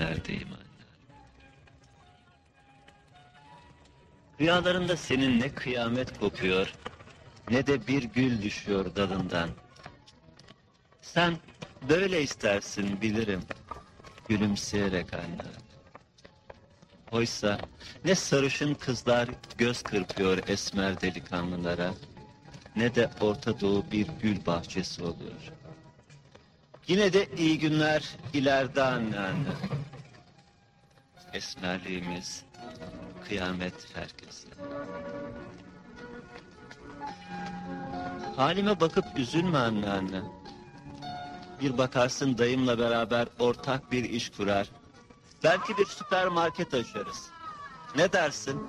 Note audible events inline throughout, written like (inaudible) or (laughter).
günlerdeyim anne. Rüyalarında senin ne kıyamet kopuyor, ne de bir gül düşüyor dalından. Sen böyle istersin bilirim, gülümseyerek anne. Oysa ne sarışın kızlar göz kırpıyor esmer delikanlılara, ne de Orta Doğu bir gül bahçesi oluyor. Yine de iyi günler ileride anne anne. Esmerliğimiz kıyamet herkese. Halime bakıp üzülme anne anne. Bir bakarsın dayımla beraber ortak bir iş kurar. Belki bir süpermarket açarız. Ne dersin?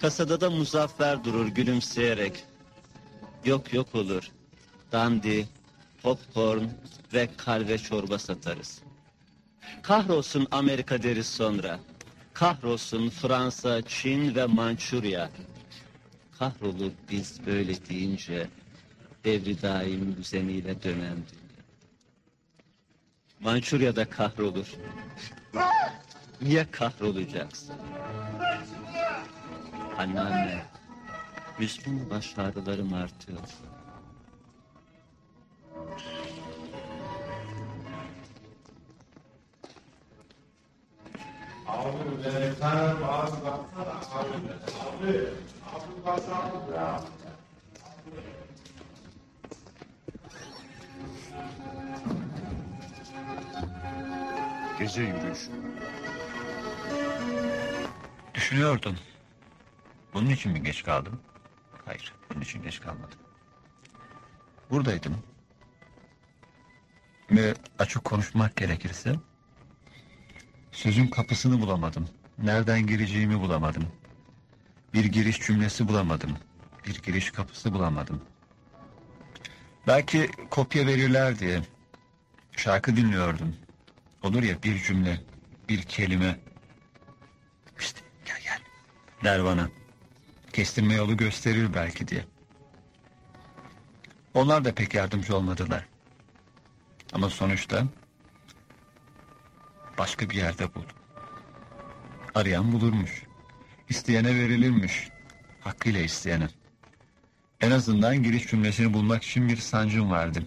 Kasada da muzaffer durur gülümseyerek. Yok yok olur. Dandi, popcorn ve kalve çorba satarız. Kahrolsun Amerika deriz sonra. Kahrolsun Fransa, Çin ve Mançurya. Kahrolur biz böyle deyince devri daim düzeniyle dönen dünya. Mançurya'da kahrolur. Niye kahrolacaksın? Anneanne, Müslüm baş artıyor. Abi sen bazı baksana abi abi. Abi baksana ya. Gece yürüyüş. Düşünüyordum. Bunun için mi geç kaldım? Hayır, bunun için geç kalmadım. Buradaydım. Ve açık konuşmak gerekirse... ...sözün kapısını bulamadım. Nereden gireceğimi bulamadım. Bir giriş cümlesi bulamadım. Bir giriş kapısı bulamadım. Belki kopya verirler diye şarkı dinliyordum. Olur ya bir cümle, bir kelime. İşte gel gel der bana. Kestirme yolu gösterir belki diye. Onlar da pek yardımcı olmadılar. Ama sonuçta başka bir yerde buldum. Arayan bulurmuş. İsteyene verilirmiş. Hakkıyla isteyene. En azından giriş cümlesini bulmak için bir sancım vardı.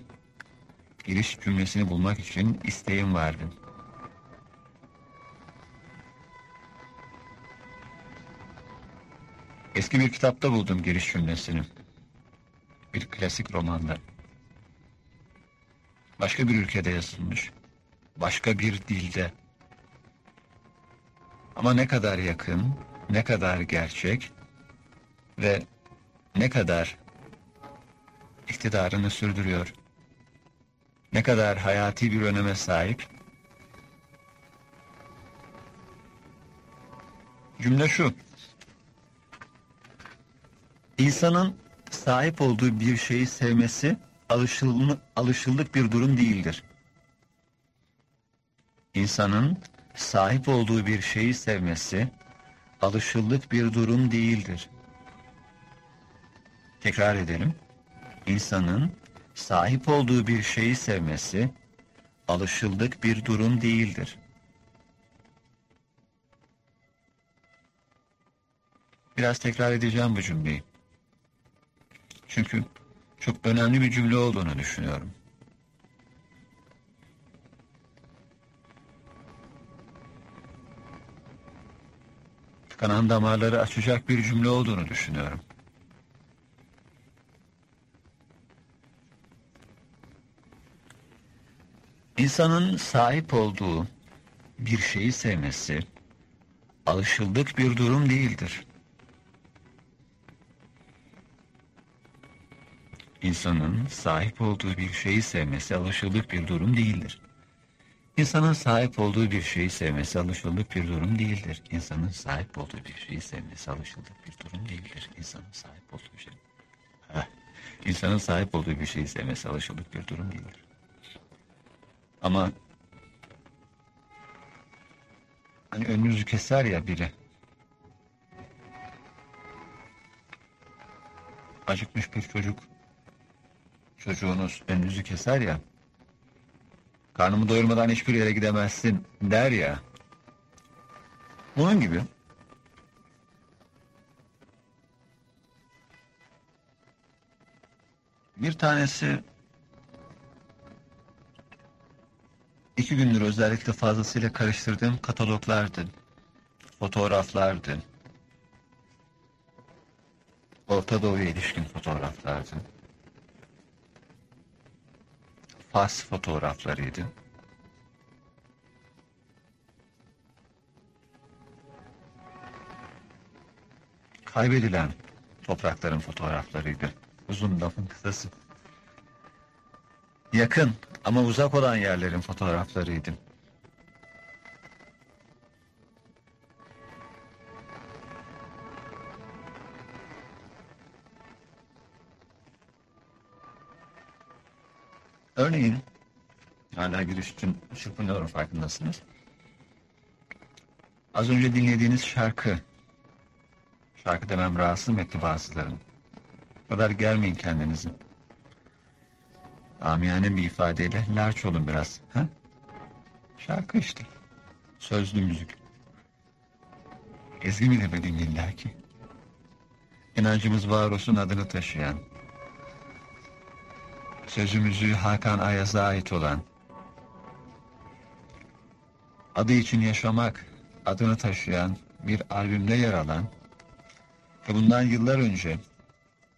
Giriş cümlesini bulmak için isteğim vardı. Eski bir kitapta buldum giriş cümlesini. Bir klasik romanda. Başka bir ülkede yazılmış. Başka bir dilde. Ama ne kadar yakın, ne kadar gerçek ve ne kadar iktidarını sürdürüyor. Ne kadar hayati bir öneme sahip. Cümle şu. İnsanın sahip olduğu bir şeyi sevmesi alışılma, alışıldık bir durum değildir. İnsanın sahip olduğu bir şeyi sevmesi alışıldık bir durum değildir. Tekrar edelim. İnsanın sahip olduğu bir şeyi sevmesi alışıldık bir durum değildir. Biraz tekrar edeceğim bu cümleyi. Çünkü çok önemli bir cümle olduğunu düşünüyorum. Tıkanan damarları açacak bir cümle olduğunu düşünüyorum. İnsanın sahip olduğu bir şeyi sevmesi alışıldık bir durum değildir. İnsanın sahip olduğu bir şeyi sevmesi alışıldık bir durum değildir. İnsanın sahip olduğu bir şeyi sevmesi alışıldık bir durum değildir. İnsanın sahip olduğu bir şeyi sevmesi alışıldık bir durum değildir. İnsanın sahip olduğu şey. İnsanın sahip olduğu bir şeyi sevmesi alışıldık bir durum değildir. Ama hani önünüzü keser ya biri. Acıkmış bir çocuk çocuğunuz önünüzü keser ya. Karnımı doyurmadan hiçbir yere gidemezsin der ya. Bunun gibi. Bir tanesi iki gündür özellikle fazlasıyla karıştırdığım kataloglardı, fotoğraflardı. Orta Doğu'ya ilişkin fotoğraflardı. Fas fotoğraflarıydı. Kaybedilen toprakların fotoğraflarıydı. Uzun lafın kısası. Yakın ama uzak olan yerlerin fotoğraflarıydı. Örneğin, hala giriş için çırpınıyorum farkındasınız. Az önce dinlediğiniz şarkı, şarkı demem rahatsız mı etti bazılarını? Kadar germeyin kendinizi. Amiyane bir ifadeyle larç olun biraz. Ha? Şarkı işte. Sözlü müzik. Ezgi mi demeliyim illa ki? İnancımız var olsun adını taşıyan. Sözümüzü Hakan Ayaz'a ait olan. Adı için yaşamak adını taşıyan bir albümde yer alan ve bundan yıllar önce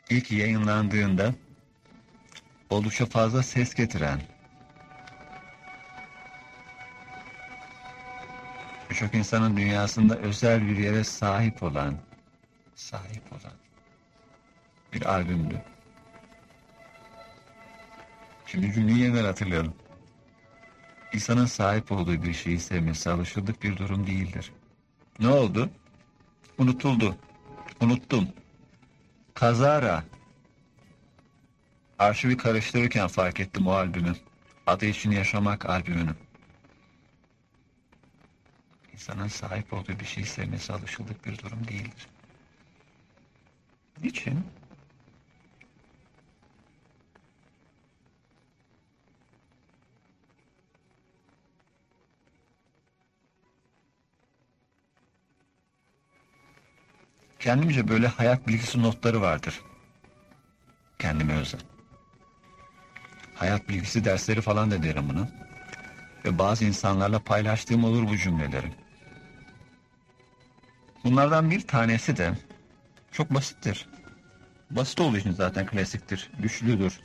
ilk yayınlandığında oldukça fazla ses getiren birçok insanın dünyasında özel bir yere sahip olan sahip olan bir albümdü. Şimdi cümleyi yeniden hatırlayalım. İnsanın sahip olduğu bir şeyi sevmesi alışıldık bir durum değildir. Ne oldu? Unutuldu. Unuttum. Kazara. Arşivi karıştırırken fark ettim o albümü. Adı için Yaşamak albümünü. İnsanın sahip olduğu bir şeyi sevmesi alışıldık bir durum değildir. Niçin? Kendimce böyle hayat bilgisi notları vardır. Kendime özel. Hayat bilgisi dersleri falan da derim bunu. Ve bazı insanlarla paylaştığım olur bu cümlelerim. Bunlardan bir tanesi de çok basittir. Basit olduğu için zaten klasiktir, güçlüdür.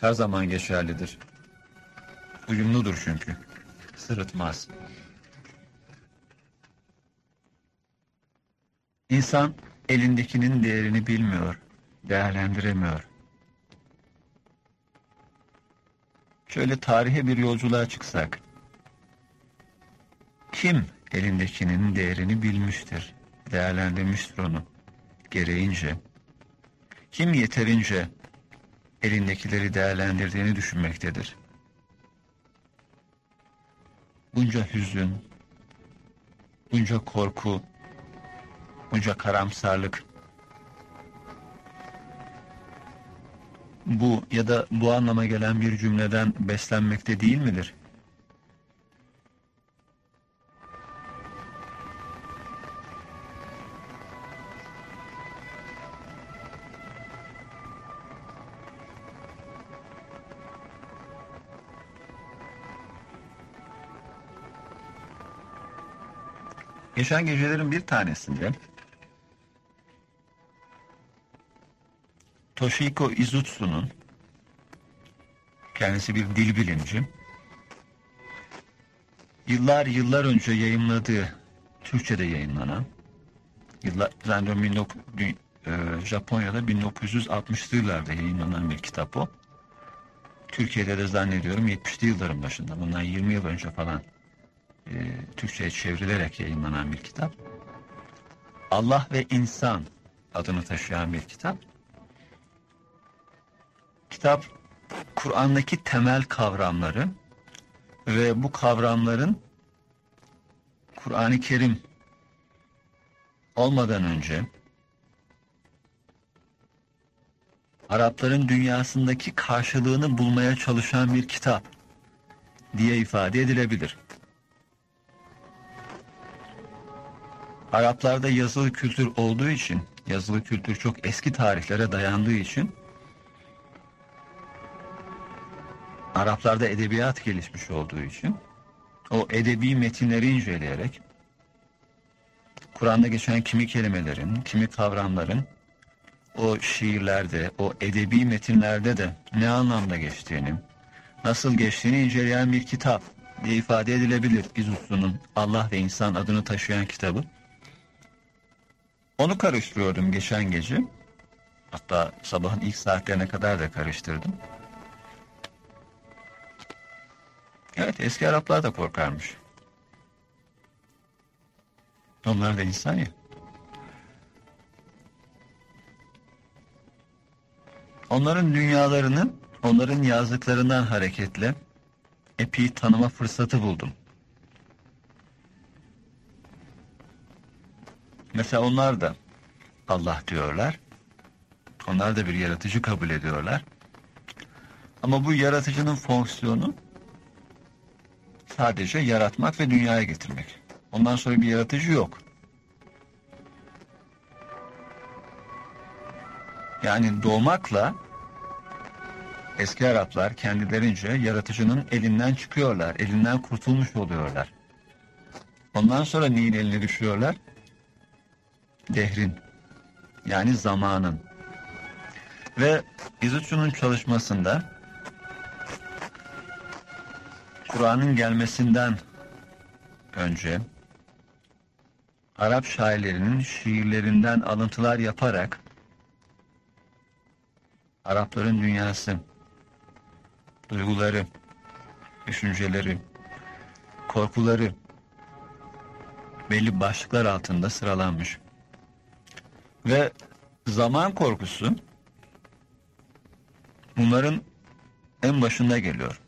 Her zaman geçerlidir. Uyumludur çünkü. Sırıtmaz. İnsan elindekinin değerini bilmiyor, değerlendiremiyor. Şöyle tarihe bir yolculuğa çıksak. Kim elindekinin değerini bilmiştir, değerlendirmiştir onu gereğince? Kim yeterince elindekileri değerlendirdiğini düşünmektedir? Bunca hüzün, bunca korku, bunca karamsarlık bu ya da bu anlama gelen bir cümleden beslenmekte değil midir? Geçen gecelerin bir tanesinde Toshiko Izutsu'nun kendisi bir dil bilimci yıllar yıllar önce yayınladığı Türkçe'de yayınlanan yıllar zannediyorum 19 dü- e, Japonya'da 1960'lı yıllarda yayınlanan bir kitap o. Türkiye'de de zannediyorum 70'li yılların başında bundan 20 yıl önce falan e, Türkçe'ye çevrilerek yayınlanan bir kitap. Allah ve İnsan adını taşıyan bir kitap. Kitap Kur'an'daki temel kavramları ve bu kavramların Kur'an-ı Kerim olmadan önce Arapların dünyasındaki karşılığını bulmaya çalışan bir kitap diye ifade edilebilir. Araplarda yazılı kültür olduğu için, yazılı kültür çok eski tarihlere dayandığı için Araplarda edebiyat gelişmiş olduğu için o edebi metinleri inceleyerek Kur'an'da geçen kimi kelimelerin, kimi kavramların o şiirlerde, o edebi metinlerde de ne anlamda geçtiğini, nasıl geçtiğini inceleyen bir kitap diye ifade edilebilir İzutsu'nun Allah ve İnsan adını taşıyan kitabı. Onu karıştırıyordum geçen gece. Hatta sabahın ilk saatlerine kadar da karıştırdım. Evet eski Araplar da korkarmış. Onlar da insan ya. Onların dünyalarını, onların yazdıklarından hareketle epey tanıma fırsatı buldum. Mesela onlar da Allah diyorlar. Onlar da bir yaratıcı kabul ediyorlar. Ama bu yaratıcının fonksiyonu sadece yaratmak ve dünyaya getirmek. Ondan sonra bir yaratıcı yok. Yani doğmakla eski Araplar kendilerince yaratıcının elinden çıkıyorlar, elinden kurtulmuş oluyorlar. Ondan sonra neyin eline düşüyorlar? Dehrin, yani zamanın. Ve İzutçu'nun çalışmasında Kur'an'ın gelmesinden önce Arap şairlerinin şiirlerinden alıntılar yaparak Arapların dünyası, duyguları, düşünceleri, korkuları belli başlıklar altında sıralanmış. Ve zaman korkusu bunların en başında geliyor.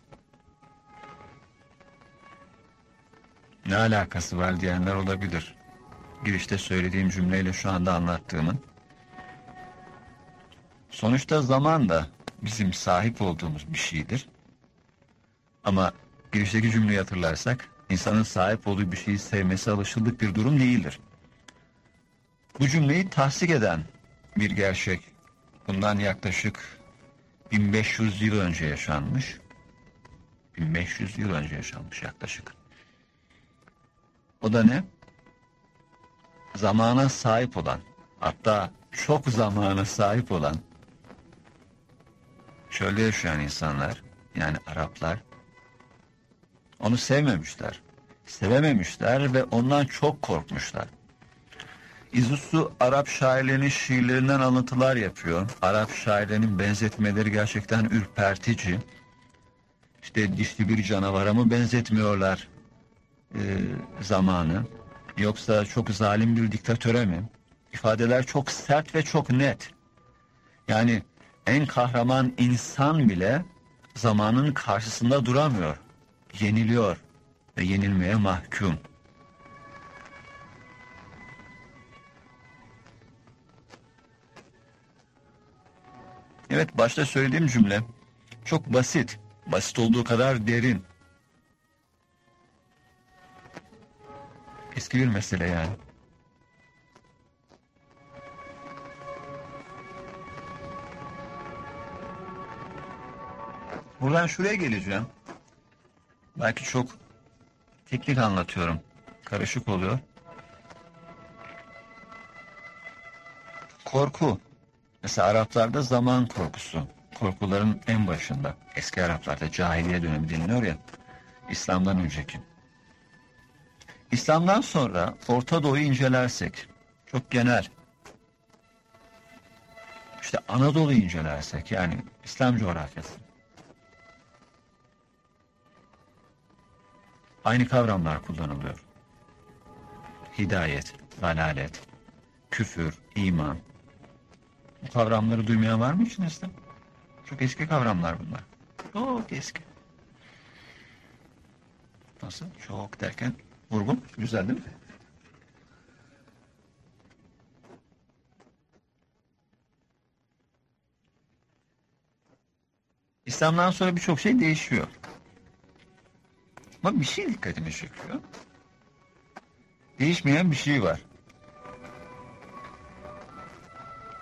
Ne alakası var diyenler olabilir. Girişte söylediğim cümleyle şu anda anlattığımın. Sonuçta zaman da bizim sahip olduğumuz bir şeydir. Ama girişteki cümleyi hatırlarsak, insanın sahip olduğu bir şeyi sevmesi alışıldık bir durum değildir. Bu cümleyi tasdik eden bir gerçek, bundan yaklaşık 1500 yıl önce yaşanmış. 1500 yıl önce yaşanmış yaklaşık. O da ne? Zamana sahip olan, hatta çok zamana sahip olan, şöyle yaşayan insanlar, yani Araplar, onu sevmemişler, sevememişler ve ondan çok korkmuşlar. İzutsu Arap şairlerinin şiirlerinden alıntılar yapıyor. Arap şairlerinin benzetmeleri gerçekten ürpertici. İşte dişli bir canavara mı benzetmiyorlar e, zamanı? Yoksa çok zalim bir diktatöre mi? İfadeler çok sert ve çok net. Yani en kahraman insan bile zamanın karşısında duramıyor. Yeniliyor ve yenilmeye mahkum. Evet başta söylediğim cümle çok basit. Basit olduğu kadar derin. Eski bir mesele yani. Buradan şuraya geleceğim. Belki çok teknik anlatıyorum. Karışık oluyor. Korku. Mesela Araplarda zaman korkusu. Korkuların en başında. Eski Araplarda cahiliye dönemi deniliyor ya. İslam'dan önceki. İslam'dan sonra Orta Doğu'yu incelersek, çok genel. İşte Anadolu'yu incelersek, yani İslam coğrafyası. Aynı kavramlar kullanılıyor. Hidayet, dalalet, küfür, iman. Bu kavramları duymayan var mı içinizde? Çok eski kavramlar bunlar. Çok eski. Nasıl? Çok derken Vurgun. Güzel değil mi? İslam'dan sonra birçok şey değişiyor. Ama bir şey dikkatimi çekiyor. Değişmeyen bir şey var.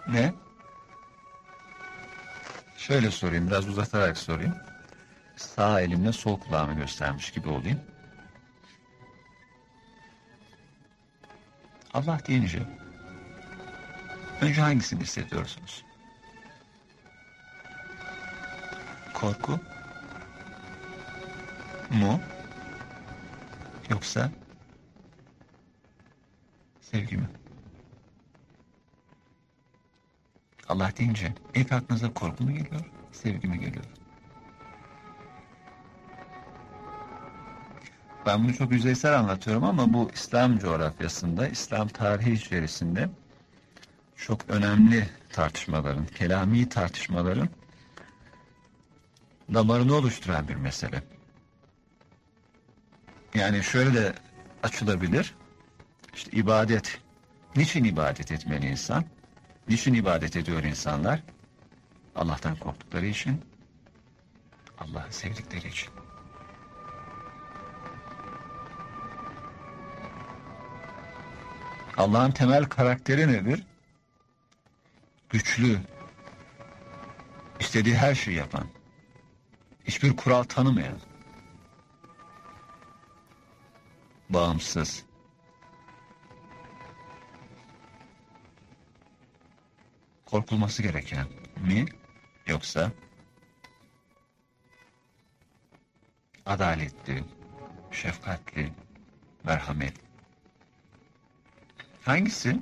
Ne? Şöyle sorayım, biraz uzatarak sorayım. Sağ elimle sol kulağımı göstermiş gibi olayım. Allah deyince önce hangisini hissediyorsunuz? Korku mu? Yoksa sevgi mi? Allah deyince ilk aklınıza korku mu geliyor, sevgi mi geliyor? Ben bunu çok yüzeysel anlatıyorum ama bu İslam coğrafyasında, İslam tarihi içerisinde çok önemli tartışmaların, kelami tartışmaların damarını oluşturan bir mesele. Yani şöyle de açılabilir. İşte ibadet. Niçin ibadet etmeli insan? Niçin ibadet ediyor insanlar? Allah'tan korktukları için, Allah'ı sevdikleri için. Allah'ın temel karakteri nedir? Güçlü, istediği her şeyi yapan, hiçbir kural tanımayan, bağımsız, korkulması gereken mi yoksa adaletli, şefkatli, merhametli? Hangisi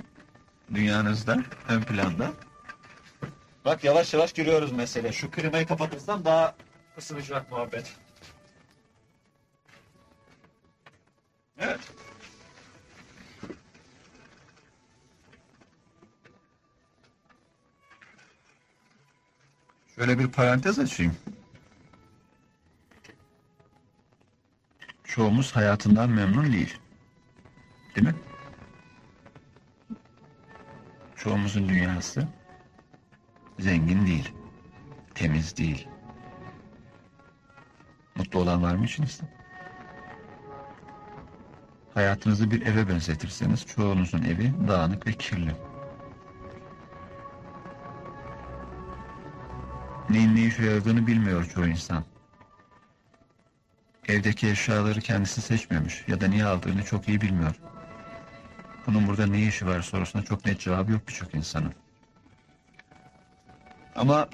dünyanızda ön planda? Bak yavaş yavaş giriyoruz mesele. Şu klimayı kapatırsam daha ısınacak muhabbet. Evet. Şöyle bir parantez açayım. Çoğumuz hayatından memnun değil. Değil mi? Çoğumuzun dünyası zengin değil, temiz değil. Mutlu olan var mı içinizde? Hayatınızı bir eve benzetirseniz çoğunuzun evi dağınık ve kirli. Neyin ne işe yaradığını bilmiyor çoğu insan. Evdeki eşyaları kendisi seçmemiş ya da niye aldığını çok iyi bilmiyor. Bunun burada ne işi var sorusuna çok net cevabı yok birçok insanın. Ama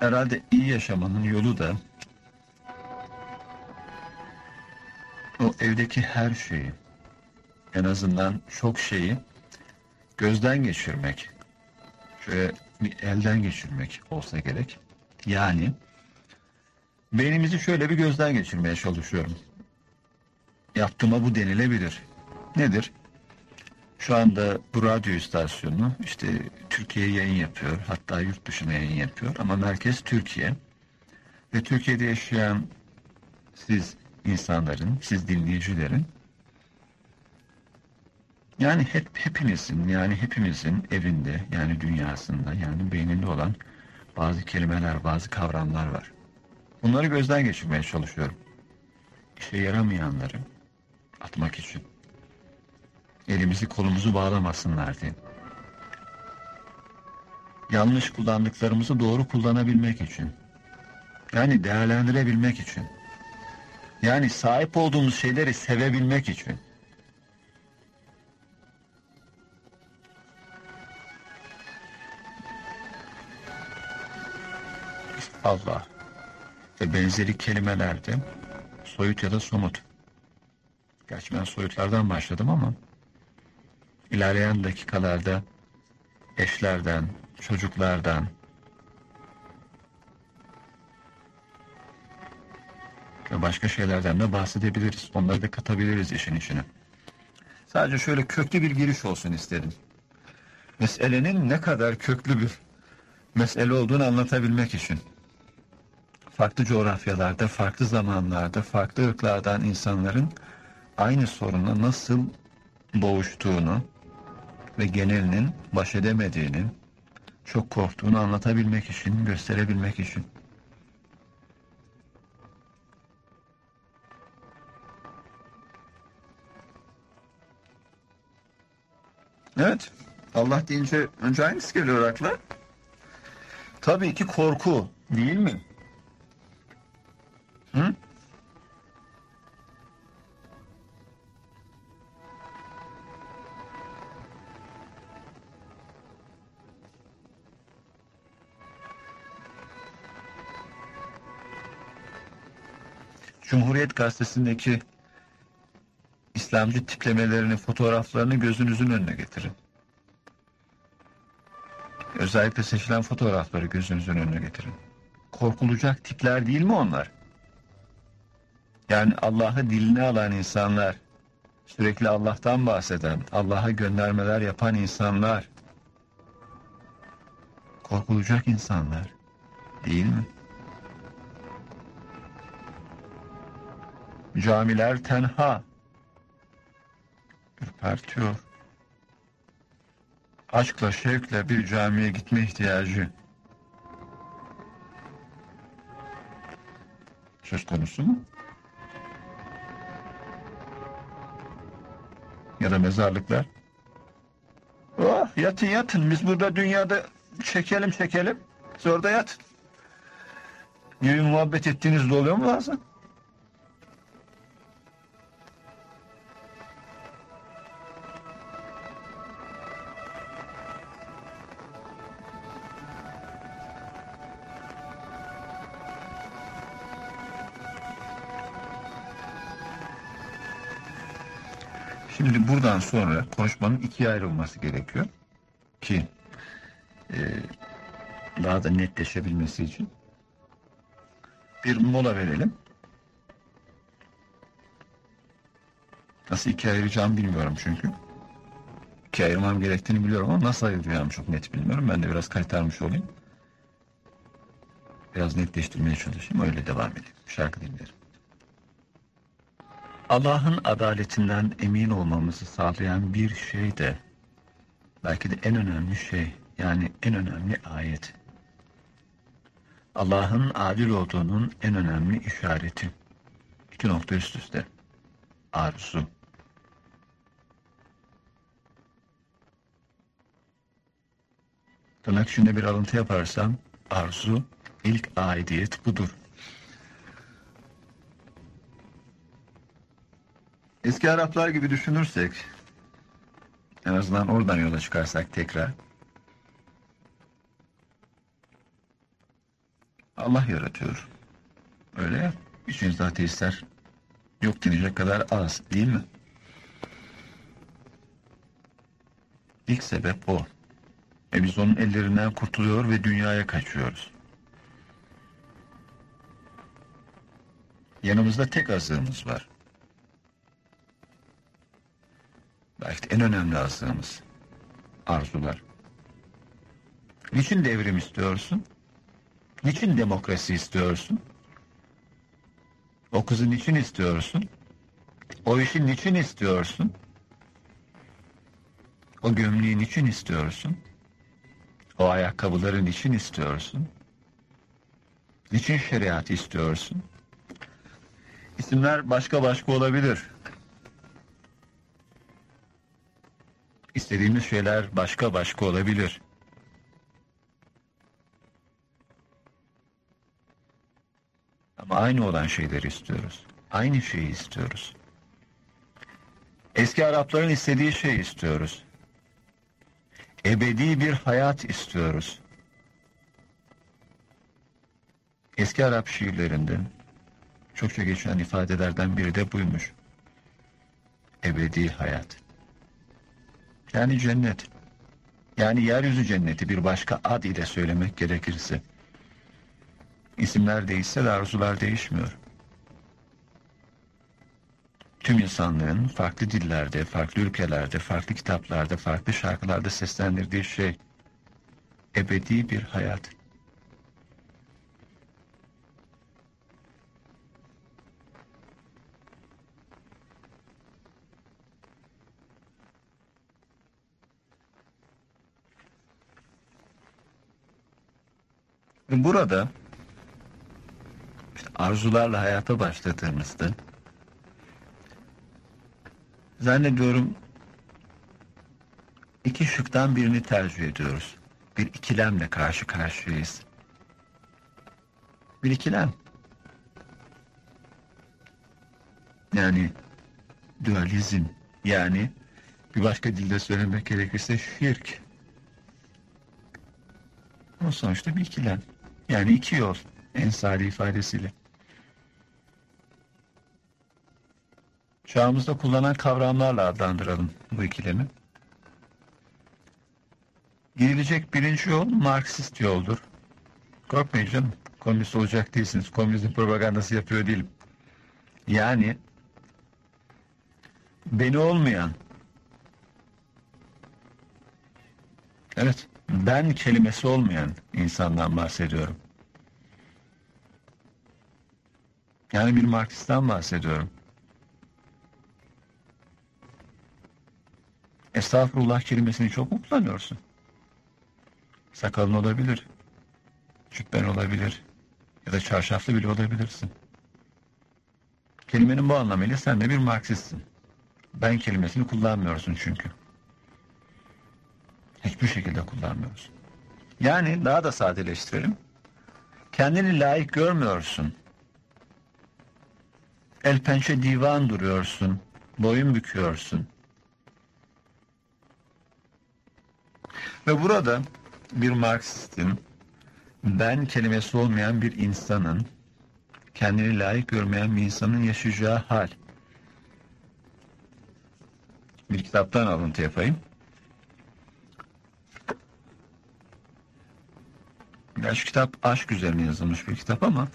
herhalde iyi yaşamanın yolu da o evdeki her şeyi en azından çok şeyi gözden geçirmek şöyle bir elden geçirmek olsa gerek. Yani beynimizi şöyle bir gözden geçirmeye çalışıyorum. Yaptığıma bu denilebilir. Nedir? Şu anda bu radyo istasyonu işte Türkiye'ye yayın yapıyor. Hatta yurt dışına yayın yapıyor. Ama merkez Türkiye. Ve Türkiye'de yaşayan siz insanların, siz dinleyicilerin yani hep hepinizin yani hepimizin evinde yani dünyasında yani beyninde olan bazı kelimeler, bazı kavramlar var. Bunları gözden geçirmeye çalışıyorum. İşe yaramayanları atmak için elimizi kolumuzu bağlamasınlar diye. Yanlış kullandıklarımızı doğru kullanabilmek için. Yani değerlendirebilmek için. Yani sahip olduğumuz şeyleri sevebilmek için. Allah ve benzeri kelimelerde soyut ya da somut. Gerçi ben soyutlardan başladım ama ilerleyen dakikalarda eşlerden, çocuklardan ve başka şeylerden de bahsedebiliriz. Onları da katabiliriz işin içine. Sadece şöyle köklü bir giriş olsun istedim. Meselenin ne kadar köklü bir mesele olduğunu anlatabilmek için. Farklı coğrafyalarda, farklı zamanlarda, farklı ırklardan insanların aynı sorunla nasıl boğuştuğunu ve genelinin baş edemediğini, çok korktuğunu anlatabilmek için, gösterebilmek için. Evet, Allah deyince önce hangisi geliyor akla? Tabii ki korku değil mi? Hı? Cumhuriyet Gazetesi'ndeki İslamcı tiplemelerini, fotoğraflarını gözünüzün önüne getirin. Özellikle seçilen fotoğrafları gözünüzün önüne getirin. Korkulacak tipler değil mi onlar? Yani Allah'ı diline alan insanlar, sürekli Allah'tan bahseden, Allah'a göndermeler yapan insanlar, korkulacak insanlar değil mi? Camiler tenha, ürpertiyor. Aşkla, şevkle bir camiye gitme ihtiyacı söz konusu mu? Ya da mezarlıklar. Oh, yatın yatın. Biz burada dünyada çekelim çekelim. Siz orada yatın. Gibi muhabbet ettiğiniz de oluyor mu bazen? Buradan sonra konuşmanın ikiye ayrılması gerekiyor ki e, daha da netleşebilmesi için bir mola verelim. Nasıl ikiye ayıracağımı bilmiyorum çünkü. İkiye ayırmam gerektiğini biliyorum ama nasıl ayıracağımı çok net bilmiyorum. Ben de biraz kaytarmış olayım. Biraz netleştirmeye çalışayım. Öyle devam edeyim. Şarkı dinlerim. Allah'ın adaletinden emin olmamızı sağlayan bir şey de belki de en önemli şey yani en önemli ayet. Allah'ın adil olduğunun en önemli işareti. İki nokta üst üste. Arzu. Tırnak içinde bir alıntı yaparsam arzu ilk aidiyet budur. Eski Araplar gibi düşünürsek, en azından oradan yola çıkarsak tekrar, Allah yaratıyor. Öyle ya, üçüncü ateistler yok denecek kadar az değil mi? İlk sebep o. E biz onun ellerinden kurtuluyor ve dünyaya kaçıyoruz. Yanımızda tek azığımız var. Belki en önemli azığımız. Arzular. Niçin devrim istiyorsun? Niçin demokrasi istiyorsun? O kızı niçin istiyorsun? O işi niçin istiyorsun? O gömleği niçin istiyorsun? O ayakkabıları niçin istiyorsun? Niçin şeriatı istiyorsun? İsimler başka başka olabilir. İstediğimiz şeyler başka başka olabilir. Ama aynı olan şeyleri istiyoruz. Aynı şeyi istiyoruz. Eski Arapların istediği şeyi istiyoruz. Ebedi bir hayat istiyoruz. Eski Arap şiirlerinde çokça geçen ifadelerden biri de buymuş. Ebedi hayat. Yani cennet. Yani yeryüzü cenneti bir başka ad ile söylemek gerekirse. İsimler değişse de arzular değişmiyor. Tüm insanlığın farklı dillerde, farklı ülkelerde, farklı kitaplarda, farklı şarkılarda seslendirdiği şey ebedi bir hayat. Burada arzularla hayata başladığımızda zannediyorum iki şıktan birini tercih ediyoruz. Bir ikilemle karşı karşıyayız. bir ikilem. Yani dualizm yani bir başka dilde söylemek gerekirse şirk. O sonuçta bir ikilem. Yani iki yol ensari ifadesiyle. Çağımızda kullanılan kavramlarla adlandıralım bu ikilemi. Girilecek birinci yol Marksist yoldur. Korkmayın canım. Komünist olacak değilsiniz. Komünizm propagandası yapıyor değilim. Yani beni olmayan evet ben kelimesi olmayan insandan bahsediyorum. Yani bir Marksistten bahsediyorum. Estağfurullah kelimesini çok mu kullanıyorsun? Sakalın olabilir. Cübben olabilir. Ya da çarşaflı bile olabilirsin. Kelimenin bu anlamıyla sen de bir Marksistsin. Ben kelimesini kullanmıyorsun çünkü. Hiçbir şekilde kullanmıyorsun. Yani daha da sadeleştirelim. Kendini layık görmüyorsun. El pençe divan duruyorsun. Boyun büküyorsun. Ve burada bir Marksistin, ben kelimesi olmayan bir insanın, kendini layık görmeyen bir insanın yaşayacağı hal. Bir kitaptan alıntı yapayım. Ya şu kitap aşk üzerine yazılmış bir kitap ama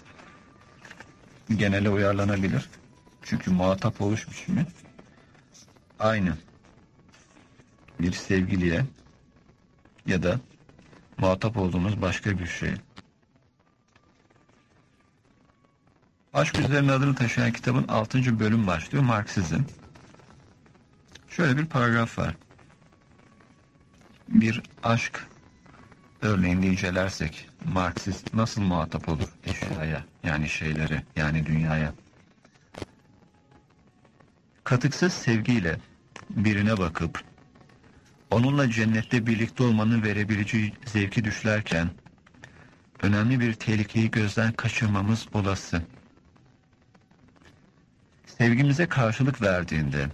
genele uyarlanabilir. Çünkü muhatap oluş biçimi aynı. Bir sevgiliye ya da muhatap olduğumuz başka bir şey. Aşk üzerine adını taşıyan kitabın 6. bölüm başlıyor Marksizm. Şöyle bir paragraf var. Bir aşk örneğinde incelersek Marksist nasıl muhatap olur eşyaya yani şeylere yani dünyaya? Katıksız sevgiyle birine bakıp onunla cennette birlikte olmanın verebileceği zevki düşlerken önemli bir tehlikeyi gözden kaçırmamız olası. Sevgimize karşılık verdiğinde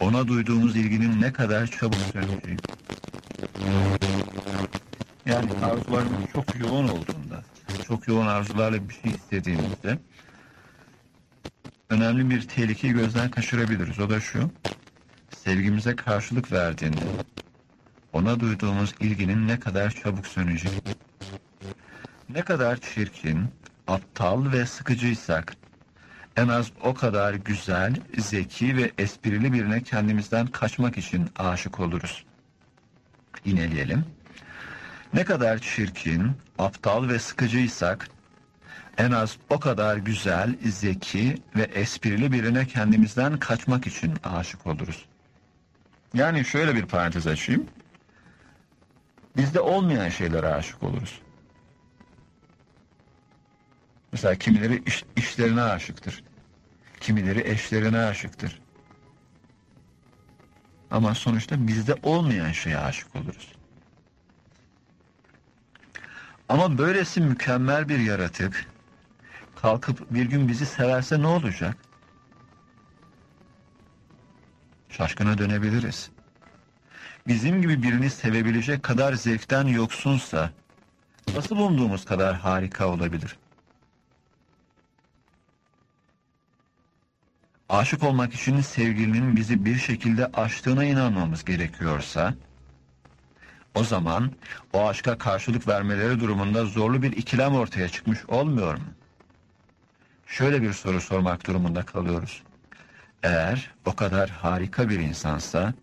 ona duyduğumuz ilginin ne kadar çabuk söneceği. Yani arzularımız çok yoğun olduğunda, çok yoğun arzularla bir şey istediğimizde önemli bir tehlikeyi gözden kaçırabiliriz. O da şu, sevgimize karşılık verdiğinde ona duyduğumuz ilginin ne kadar çabuk söneceği. Ne kadar çirkin, aptal ve sıkıcıysak en az o kadar güzel, zeki ve esprili birine kendimizden kaçmak için aşık oluruz. İneleyelim. Ne kadar çirkin, aptal ve sıkıcıysak en az o kadar güzel, zeki ve esprili birine kendimizden kaçmak için aşık oluruz. Yani şöyle bir parantez açayım. Bizde olmayan şeylere aşık oluruz. Mesela kimileri iş, işlerine aşıktır. Kimileri eşlerine aşıktır. Ama sonuçta bizde olmayan şeye aşık oluruz. Ama böylesi mükemmel bir yaratık kalkıp bir gün bizi severse ne olacak? Şaşkına dönebiliriz. Bizim gibi birini sevebilecek kadar zevkten yoksunsa nasıl umduğumuz kadar harika olabilir? Aşık olmak için sevgilinin bizi bir şekilde aştığına inanmamız gerekiyorsa o zaman o aşka karşılık vermeleri durumunda zorlu bir ikilem ortaya çıkmış olmuyor mu? Şöyle bir soru sormak durumunda kalıyoruz. Eğer o kadar harika bir insansa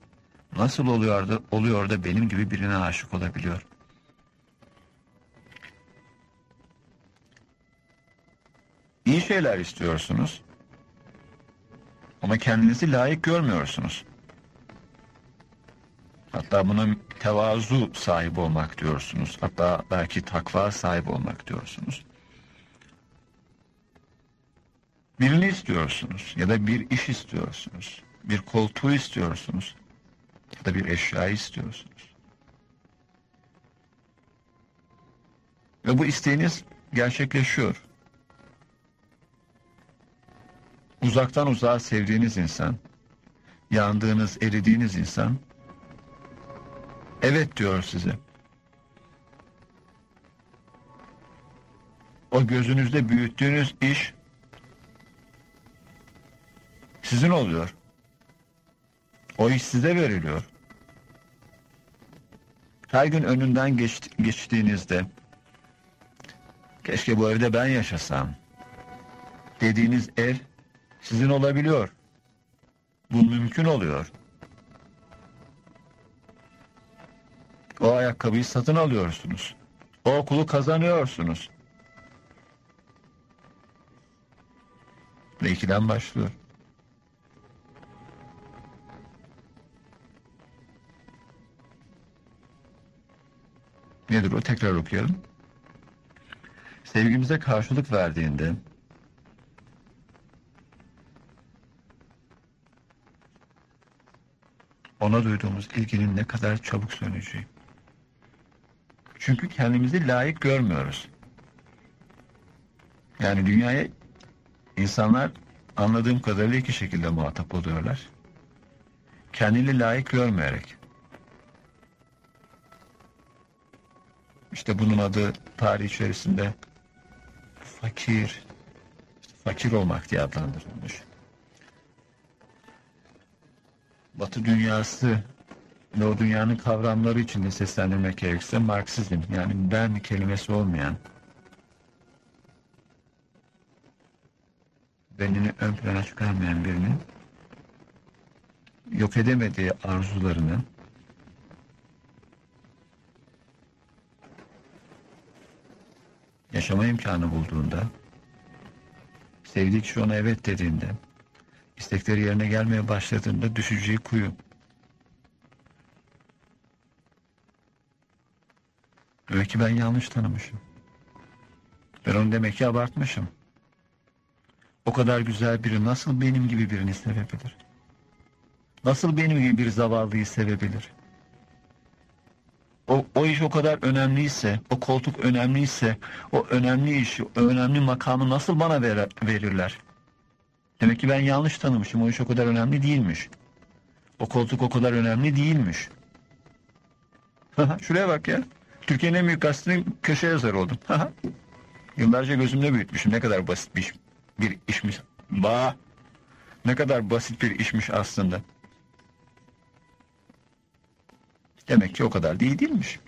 nasıl oluyor da, oluyor da benim gibi birine aşık olabiliyor? İyi şeyler istiyorsunuz ama kendinizi layık görmüyorsunuz. Hatta buna tevazu sahibi olmak diyorsunuz. Hatta belki takva sahibi olmak diyorsunuz. Birini istiyorsunuz ya da bir iş istiyorsunuz. Bir koltuğu istiyorsunuz. Ya da bir eşya istiyorsunuz. Ve bu isteğiniz gerçekleşiyor. uzaktan uzağa sevdiğiniz insan, yandığınız, eridiğiniz insan, evet diyor size. O gözünüzde büyüttüğünüz iş sizin oluyor. O iş size veriliyor. Her gün önünden geç, geçtiğinizde keşke bu evde ben yaşasam dediğiniz ev sizin olabiliyor. Bu mümkün oluyor. O ayakkabıyı satın alıyorsunuz. O okulu kazanıyorsunuz. Ve ikiden başlıyor. Nedir o? Tekrar okuyalım. Sevgimize karşılık verdiğinde ona duyduğumuz ilginin ne kadar çabuk söneceği. Çünkü kendimizi layık görmüyoruz. Yani dünyaya insanlar anladığım kadarıyla iki şekilde muhatap oluyorlar. Kendini layık görmeyerek. İşte bunun adı tarih içerisinde fakir, fakir olmak diye adlandırılmış. Batı dünyası ve o dünyanın kavramları içinde seslendirmek gerekirse Marksizm yani ben kelimesi olmayan benini ön plana çıkarmayan birinin yok edemediği arzularını yaşama imkanı bulduğunda sevdiği kişi ona evet dediğinde istekleri yerine gelmeye başladığında düşeceği kuyu. Demek ki ben yanlış tanımışım. Ben onu demek ki abartmışım. O kadar güzel biri nasıl benim gibi birini sevebilir? Nasıl benim gibi bir zavallıyı sevebilir? O, o iş o kadar önemliyse, o koltuk önemliyse, o önemli işi, o önemli makamı nasıl bana ver, verirler? Demek ki ben yanlış tanımışım. O iş o kadar önemli değilmiş. O koltuk o kadar önemli değilmiş. (laughs) Şuraya bak ya. Türkiye'nin en büyük gazetenin köşe yazarı oldum. Yıllarca gözümde büyütmüşüm. Ne kadar basit bir, iş, bir işmiş. Ba. Ne kadar basit bir işmiş aslında. Demek ki o kadar değil değilmiş.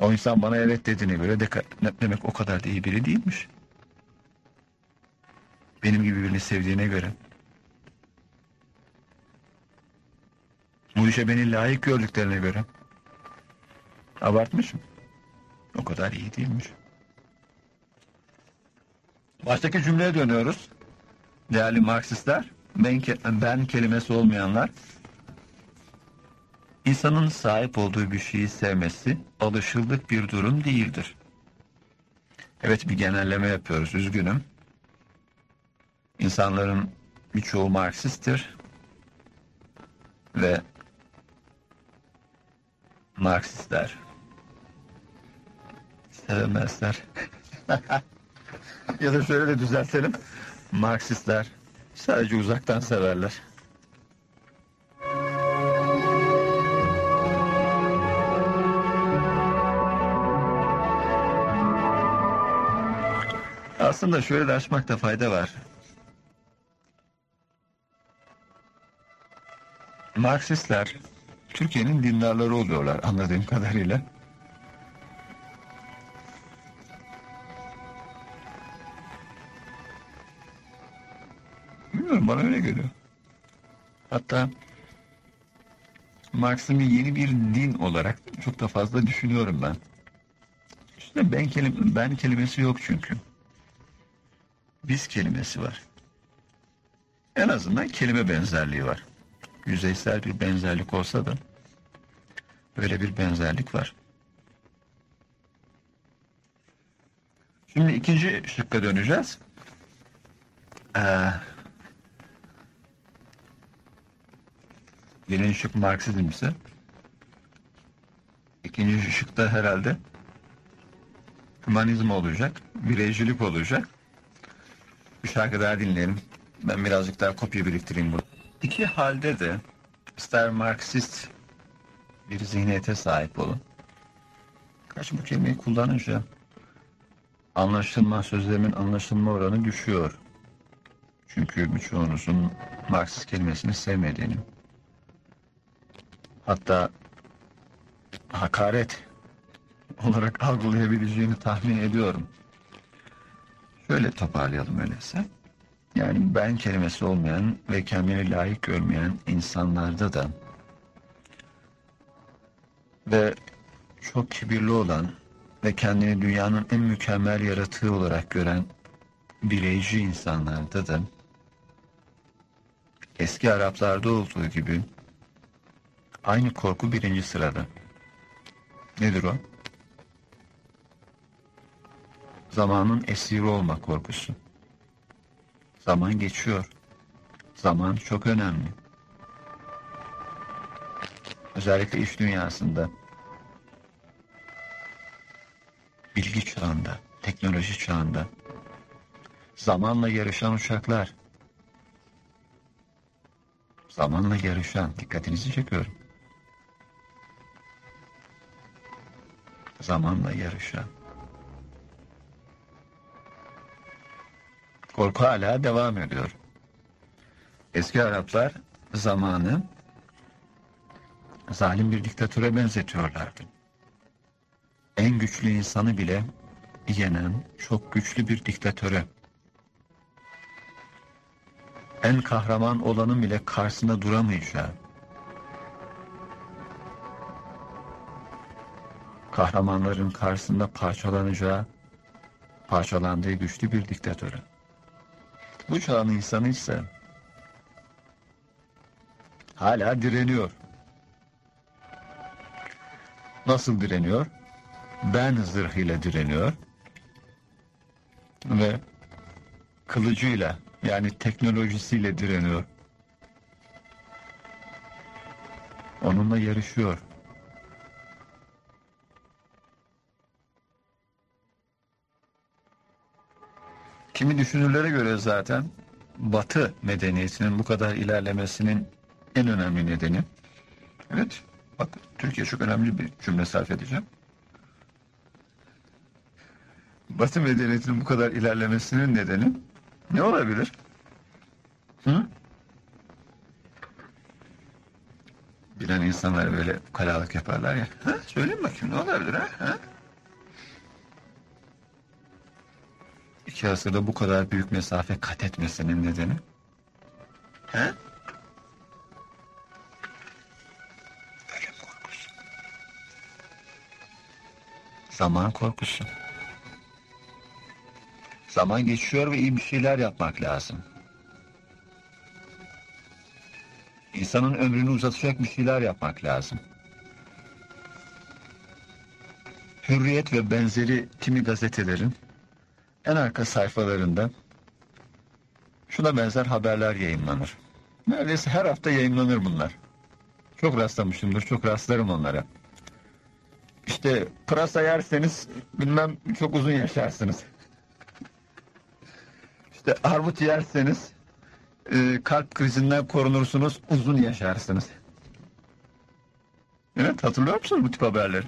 O insan bana evet dediğine göre de, demek o kadar da iyi biri değilmiş. Benim gibi birini sevdiğine göre. Bu işe beni layık gördüklerine göre. Abartmışım. O kadar iyi değilmiş. Baştaki cümleye dönüyoruz. Değerli Marksistler, ben, ben kelimesi olmayanlar, insanın sahip olduğu bir şeyi sevmesi alışıldık bir durum değildir. Evet bir genelleme yapıyoruz, üzgünüm. İnsanların birçoğu Marksisttir ve Marksistler sevmezler. (laughs) ya da şöyle de düzeltelim. Marksistler sadece uzaktan severler. Aslında şöyle de açmakta fayda var. Marksistler Türkiye'nin dindarları oluyorlar anladığım kadarıyla. Bilmiyorum bana öyle geliyor. Hatta Marksizmi yeni bir din olarak çok da fazla düşünüyorum ben. İşte ben, kelim ben kelimesi yok çünkü. Biz kelimesi var. En azından kelime benzerliği var yüzeysel bir benzerlik olsa da böyle bir benzerlik var. Şimdi ikinci şıkka döneceğiz. Ee, birinci şık Marksizm ise ikinci şıkta herhalde humanizm olacak, bireycilik olacak. Bir şarkı daha dinleyelim. Ben birazcık daha kopya biriktireyim burada. İki halde de ister Marksist bir zihniyete sahip olun. Kaç bu kelimeyi kullanınca anlaşılma, sözlerimin anlaşılma oranı düşüyor. Çünkü birçoğunuzun Marksist kelimesini sevmediğini, hatta hakaret olarak algılayabileceğini tahmin ediyorum. Şöyle toparlayalım öyleyse. Yani ben kelimesi olmayan ve kendini layık görmeyen insanlarda da ve çok kibirli olan ve kendini dünyanın en mükemmel yaratığı olarak gören bireyci insanlarda da eski Araplarda olduğu gibi aynı korku birinci sırada. Nedir o? Zamanın esiri olma korkusu. Zaman geçiyor. Zaman çok önemli. Özellikle iş dünyasında. Bilgi çağında, teknoloji çağında. Zamanla yarışan uçaklar. Zamanla yarışan, dikkatinizi çekiyorum. Zamanla yarışan. Korku hala devam ediyor. Eski Araplar zamanı zalim bir diktatöre benzetiyorlardı. En güçlü insanı bile yenen çok güçlü bir diktatöre. En kahraman olanın bile karşısında duramayacağı. Kahramanların karşısında parçalanacağı, parçalandığı güçlü bir diktatöre. Bu çağın insanı ise hala direniyor. Nasıl direniyor? Ben zırhıyla direniyor ve kılıcıyla yani teknolojisiyle direniyor. Onunla yarışıyor. Kimi düşünürlere göre zaten Batı medeniyetinin bu kadar ilerlemesinin en önemli nedeni evet bak Türkiye çok önemli bir cümle sarf edeceğim. Batı medeniyetinin bu kadar ilerlemesinin nedeni ne olabilir? Hı? Bilen insanlar böyle kalalık yaparlar ya. Ha? Söyleyeyim bakayım ne olabilir ha? ha? İki asırda bu kadar büyük mesafe kat etmesinin nedeni? He? Ölüm korkusu. Zaman korkusu. Zaman geçiyor ve iyi bir şeyler yapmak lazım. İnsanın ömrünü uzatacak bir şeyler yapmak lazım. Hürriyet ve benzeri kimi gazetelerin en arka sayfalarında şuna benzer haberler yayınlanır. Neredeyse her hafta yayınlanır bunlar. Çok rastlamışımdır, çok rastlarım onlara. İşte pırasa yerseniz bilmem çok uzun yaşarsınız. İşte armut yerseniz e, kalp krizinden korunursunuz, uzun yaşarsınız. Evet, hatırlıyor musunuz bu tip haberleri?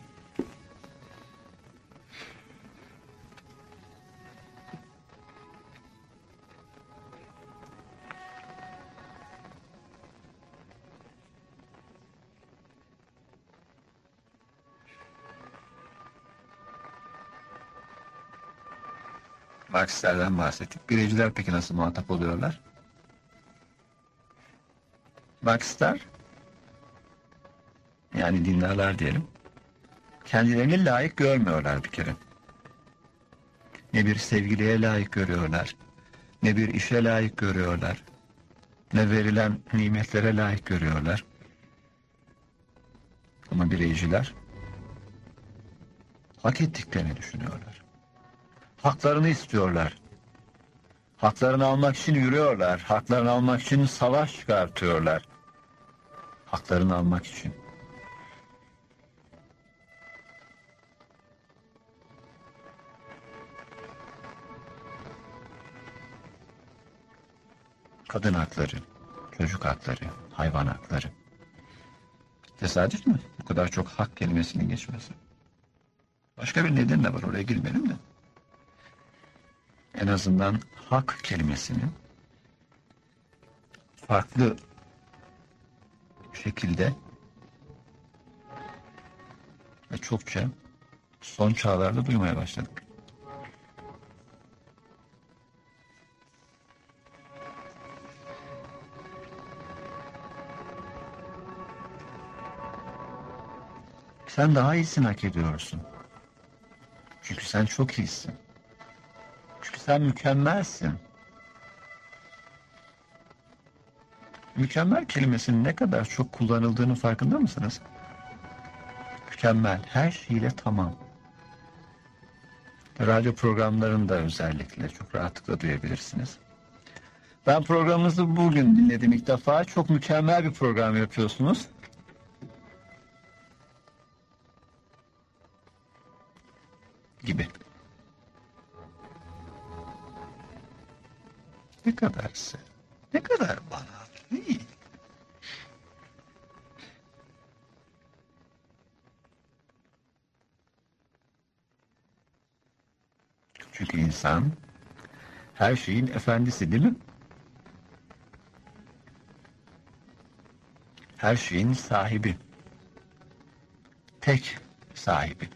Marksistlerden bahsettik. Bireyciler peki nasıl muhatap oluyorlar? Marksistler yani dindarlar diyelim kendilerini layık görmüyorlar bir kere. Ne bir sevgiliye layık görüyorlar, ne bir işe layık görüyorlar, ne verilen nimetlere layık görüyorlar. Ama bireyciler hak ettiklerini düşünüyorlar. Haklarını istiyorlar. Haklarını almak için yürüyorlar. Haklarını almak için savaş çıkartıyorlar. Haklarını almak için. kadın hakları, çocuk hakları, hayvan hakları. Tesadüf mü? Bu kadar çok hak kelimesinin geçmesi. Başka bir neden de var oraya girmeyelim de. En azından hak kelimesinin farklı şekilde ve çokça son çağlarda duymaya başladık. Sen daha iyisini hak ediyorsun. Çünkü sen çok iyisin. Sen mükemmelsin. Mükemmel kelimesinin ne kadar çok kullanıldığını farkında mısınız? Mükemmel, her şeyle tamam. Radyo programlarında özellikle çok rahatlıkla duyabilirsiniz. Ben programınızı bugün dinledim ilk defa. Çok mükemmel bir program yapıyorsunuz. Ne kadar sen, ne kadar bana iyi. Çünkü insan her şeyin efendisi değil mi? Her şeyin sahibi. Tek sahibi.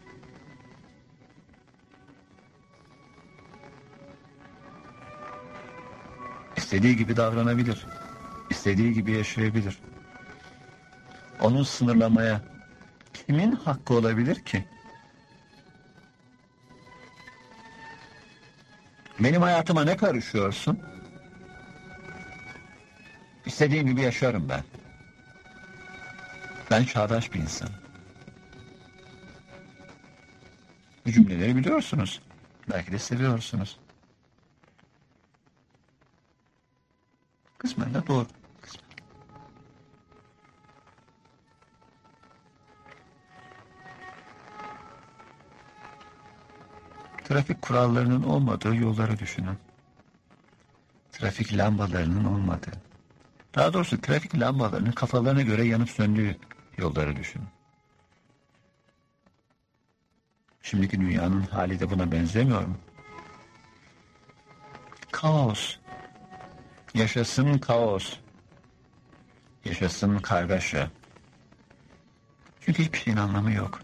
İstediği gibi davranabilir. İstediği gibi yaşayabilir. Onun sınırlamaya kimin hakkı olabilir ki? Benim hayatıma ne karışıyorsun? İstediğim gibi yaşarım ben. Ben çağdaş bir insanım. Bu cümleleri biliyorsunuz. Belki de seviyorsunuz. Kısmen de doğru. Trafik kurallarının olmadığı yolları düşünün. Trafik lambalarının olmadığı. Daha doğrusu trafik lambalarının kafalarına göre yanıp söndüğü yolları düşünün. Şimdiki dünyanın hali de buna benzemiyor mu? Kaos. Yaşasın kaos. Yaşasın kargaşa. Çünkü hiçbir şeyin anlamı yok.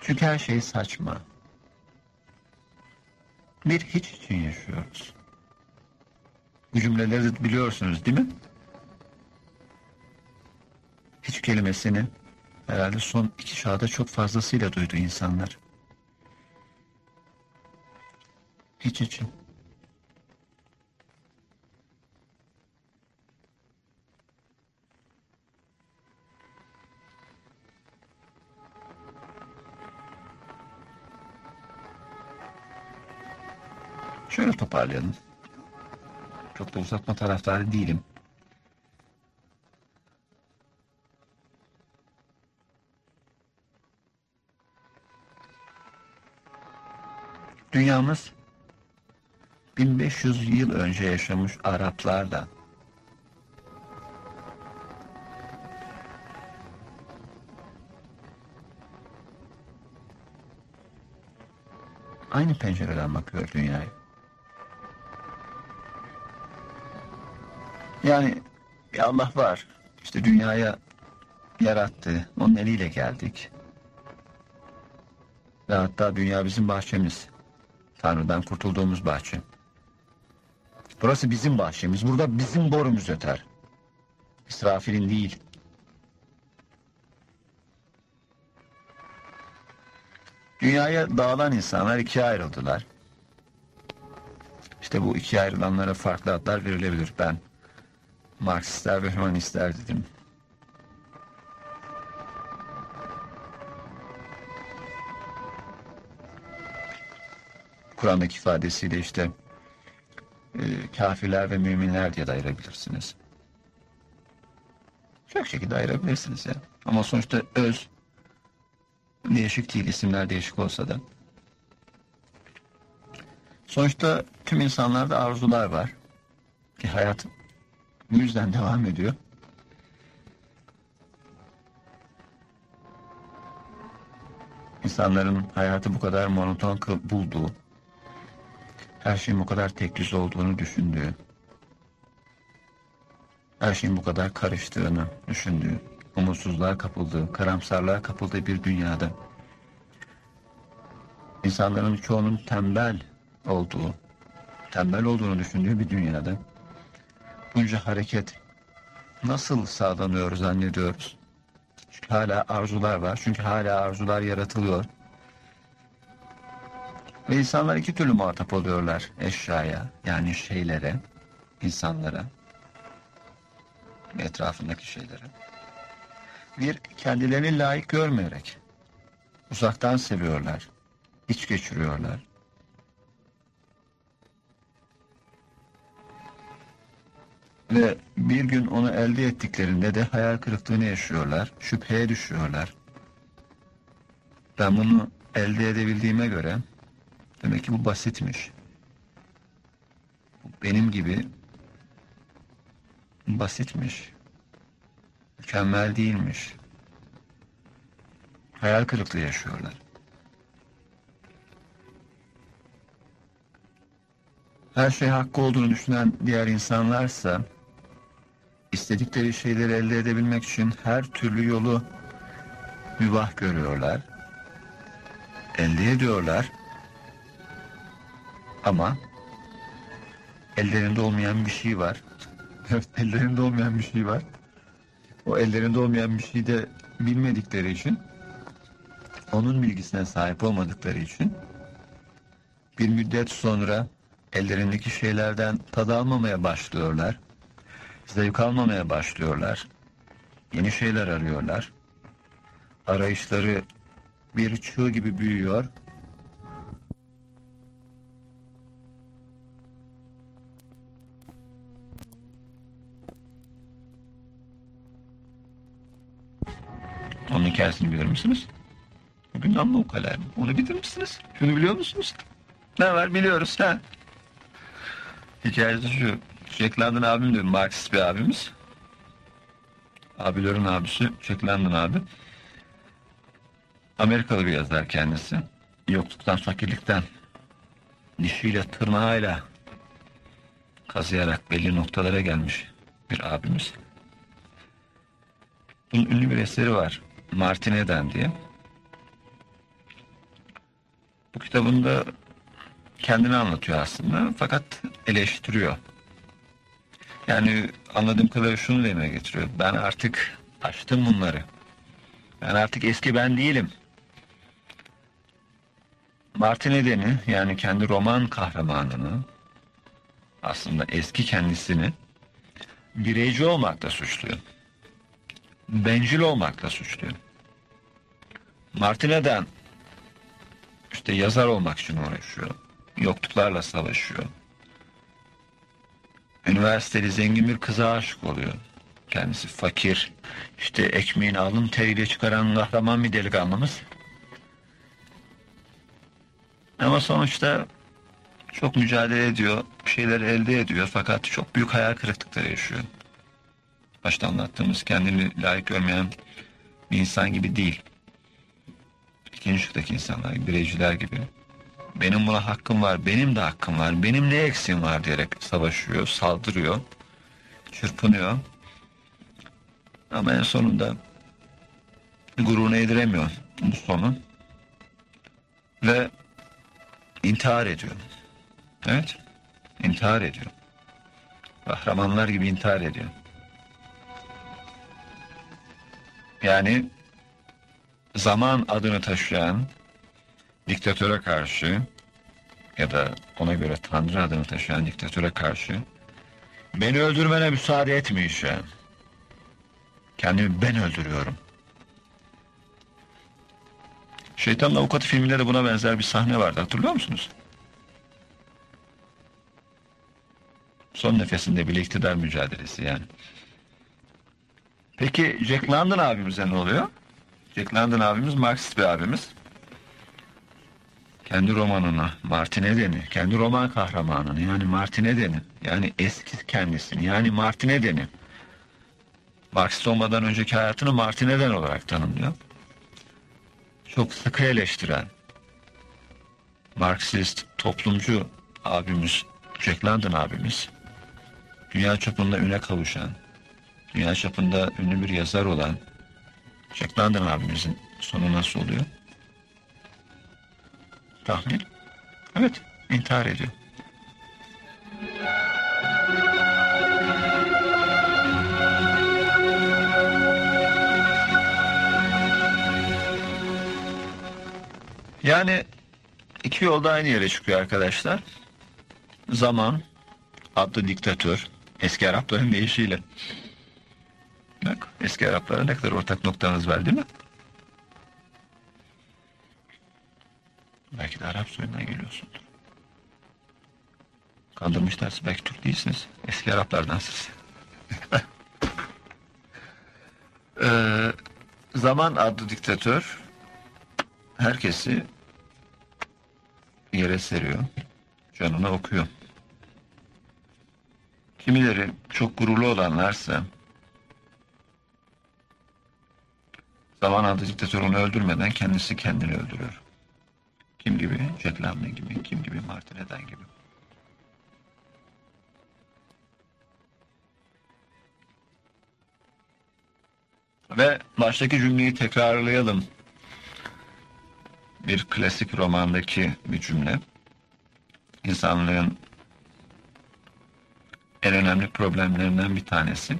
Çünkü her şey saçma. Bir hiç için yaşıyoruz. Bu cümleleri biliyorsunuz değil mi? Hiç kelimesini herhalde son iki çağda çok fazlasıyla duydu insanlar. Hiç için. Şöyle toparlayalım. Çok da uzatma taraftarı değilim. Dünyamız 1500 yıl önce yaşamış Araplarla aynı pencereden bakıyor dünyaya. Yani bir Allah var. İşte dünyaya yarattı. Onun eliyle geldik. Ve hatta dünya bizim bahçemiz. Tanrı'dan kurtulduğumuz bahçe. Burası bizim bahçemiz. Burada bizim borumuz öter. İsrafil'in değil. Dünyaya dağılan insanlar ikiye ayrıldılar. İşte bu ikiye ayrılanlara farklı adlar verilebilir. Ben Marksistler ve Hümanistler dedim. Kur'an'daki ifadesiyle işte e, kafirler ve müminler diye de ayırabilirsiniz. Çok şekilde ayırabilirsiniz ya. Ama sonuçta öz değişik değil, isimler değişik olsa da. Sonuçta tüm insanlarda arzular var. E, hayat bu yüzden devam ediyor. İnsanların hayatı bu kadar monoton bulduğu, her şeyin bu kadar tek düz olduğunu düşündüğü, her şeyin bu kadar karıştığını düşündüğü, umutsuzluğa kapıldığı, karamsarlığa kapıldığı bir dünyada. İnsanların çoğunun tembel olduğu, tembel olduğunu düşündüğü bir dünyada bunca hareket nasıl sağlanıyor zannediyoruz. Çünkü hala arzular var. Çünkü hala arzular yaratılıyor. Ve insanlar iki türlü muhatap oluyorlar eşyaya, yani şeylere, insanlara, etrafındaki şeylere. Bir, kendilerini layık görmeyerek, uzaktan seviyorlar, iç geçiriyorlar. Ve bir gün onu elde ettiklerinde de hayal kırıklığını yaşıyorlar, şüpheye düşüyorlar. Ben bunu elde edebildiğime göre demek ki bu basitmiş. Benim gibi basitmiş. Mükemmel değilmiş. Hayal kırıklığı yaşıyorlar. Her şey hakkı olduğunu düşünen diğer insanlarsa istedikleri şeyleri elde edebilmek için her türlü yolu mübah görüyorlar. Elde ediyorlar. Ama ellerinde olmayan bir şey var. (laughs) Evet, ellerinde olmayan bir şey var. O ellerinde olmayan bir şeyi de bilmedikleri için, onun bilgisine sahip olmadıkları için bir müddet sonra ellerindeki şeylerden tad almamaya başlıyorlar. Zevk almamaya başlıyorlar. Yeni şeyler arıyorlar. Arayışları bir çığ gibi büyüyor. Onun hikayesini bilir misiniz? Bugün amma ukala. Onu bilir misiniz? Şunu biliyor musunuz? Ne var biliyoruz ha. Hikayesi şu. Jack London abim diyor. Marksist bir abimiz. Abilerin abisi Jack London abi. Amerikalı bir yazar kendisi. Yokluktan, fakirlikten dişiyle, tırnağıyla kazıyarak belli noktalara gelmiş bir abimiz. Bunun ünlü bir eseri var. Martin Eden diye. Bu kitabında kendini anlatıyor aslında fakat eleştiriyor. Yani anladığım kadarıyla şunu demeye getiriyor. Ben artık açtım bunları. Ben artık eski ben değilim. Martin Eden'i yani kendi roman kahramanını aslında eski kendisini bireyci olmakla suçluyor. Bencil olmakla suçluyor. Martin Eden işte yazar olmak için uğraşıyor. Yokluklarla savaşıyor. Üniversiteli zengin bir kıza aşık oluyor. Kendisi fakir, işte ekmeğini alın teriyle çıkaran kahraman bir delikanlımız. Ama sonuçta çok mücadele ediyor, bir şeyler elde ediyor fakat çok büyük hayal kırıklıkları yaşıyor. Başta anlattığımız kendini layık görmeyen bir insan gibi değil. İkinci şıktaki insanlar, bireyciler gibi. Benim buna hakkım var, benim de hakkım var, benim ne eksiğim var diyerek savaşıyor, saldırıyor, çırpınıyor. Ama en sonunda gururunu yediremiyor bu sonu. Ve intihar ediyor. Evet, intihar ediyor. Kahramanlar gibi intihar ediyor. Yani zaman adını taşıyan diktatöre karşı ya da ona göre Tanrı adını taşıyan diktatöre karşı beni öldürmene müsaade etmeyeceğim. Kendimi ben öldürüyorum. Şeytanın Avukatı filminde de buna benzer bir sahne vardı hatırlıyor musunuz? Son nefesinde bile iktidar mücadelesi yani. Peki Jack London abimize ne oluyor? Jack London abimiz Marksist bir abimiz. Kendi romanına Martin Eden'i, kendi roman kahramanını yani Martin Eden'i, yani eski kendisini yani Martin Eden'i Marksist olmadan önceki hayatını Martin Eden olarak tanımlıyor. Çok sıkı eleştiren, Marksist, toplumcu abimiz, Jack London abimiz, dünya çapında üne kavuşan, dünya çapında ünlü bir yazar olan Jack London abimizin sonu nasıl oluyor? Tahmin? Evet, intihar ediyor. Yani iki yolda aynı yere çıkıyor arkadaşlar. Zaman adlı diktatör eski Arapların deyişiyle. Bak eski Araplara ne kadar ortak noktanız var değil mi? Belki de Arap soyundan geliyorsundur. Kandırmışlarsa belki Türk değilsiniz. Eski Araplardansınız. (laughs) ee, zaman adlı diktatör herkesi yere seriyor. Canına okuyor. Kimileri çok gururlu olanlarsa zaman adlı diktatör onu öldürmeden kendisi kendini öldürüyor. Kim gibi? Jack London gibi, kim gibi? Martin Eden gibi. Ve baştaki cümleyi tekrarlayalım. Bir klasik romandaki bir cümle. İnsanlığın en önemli problemlerinden bir tanesi.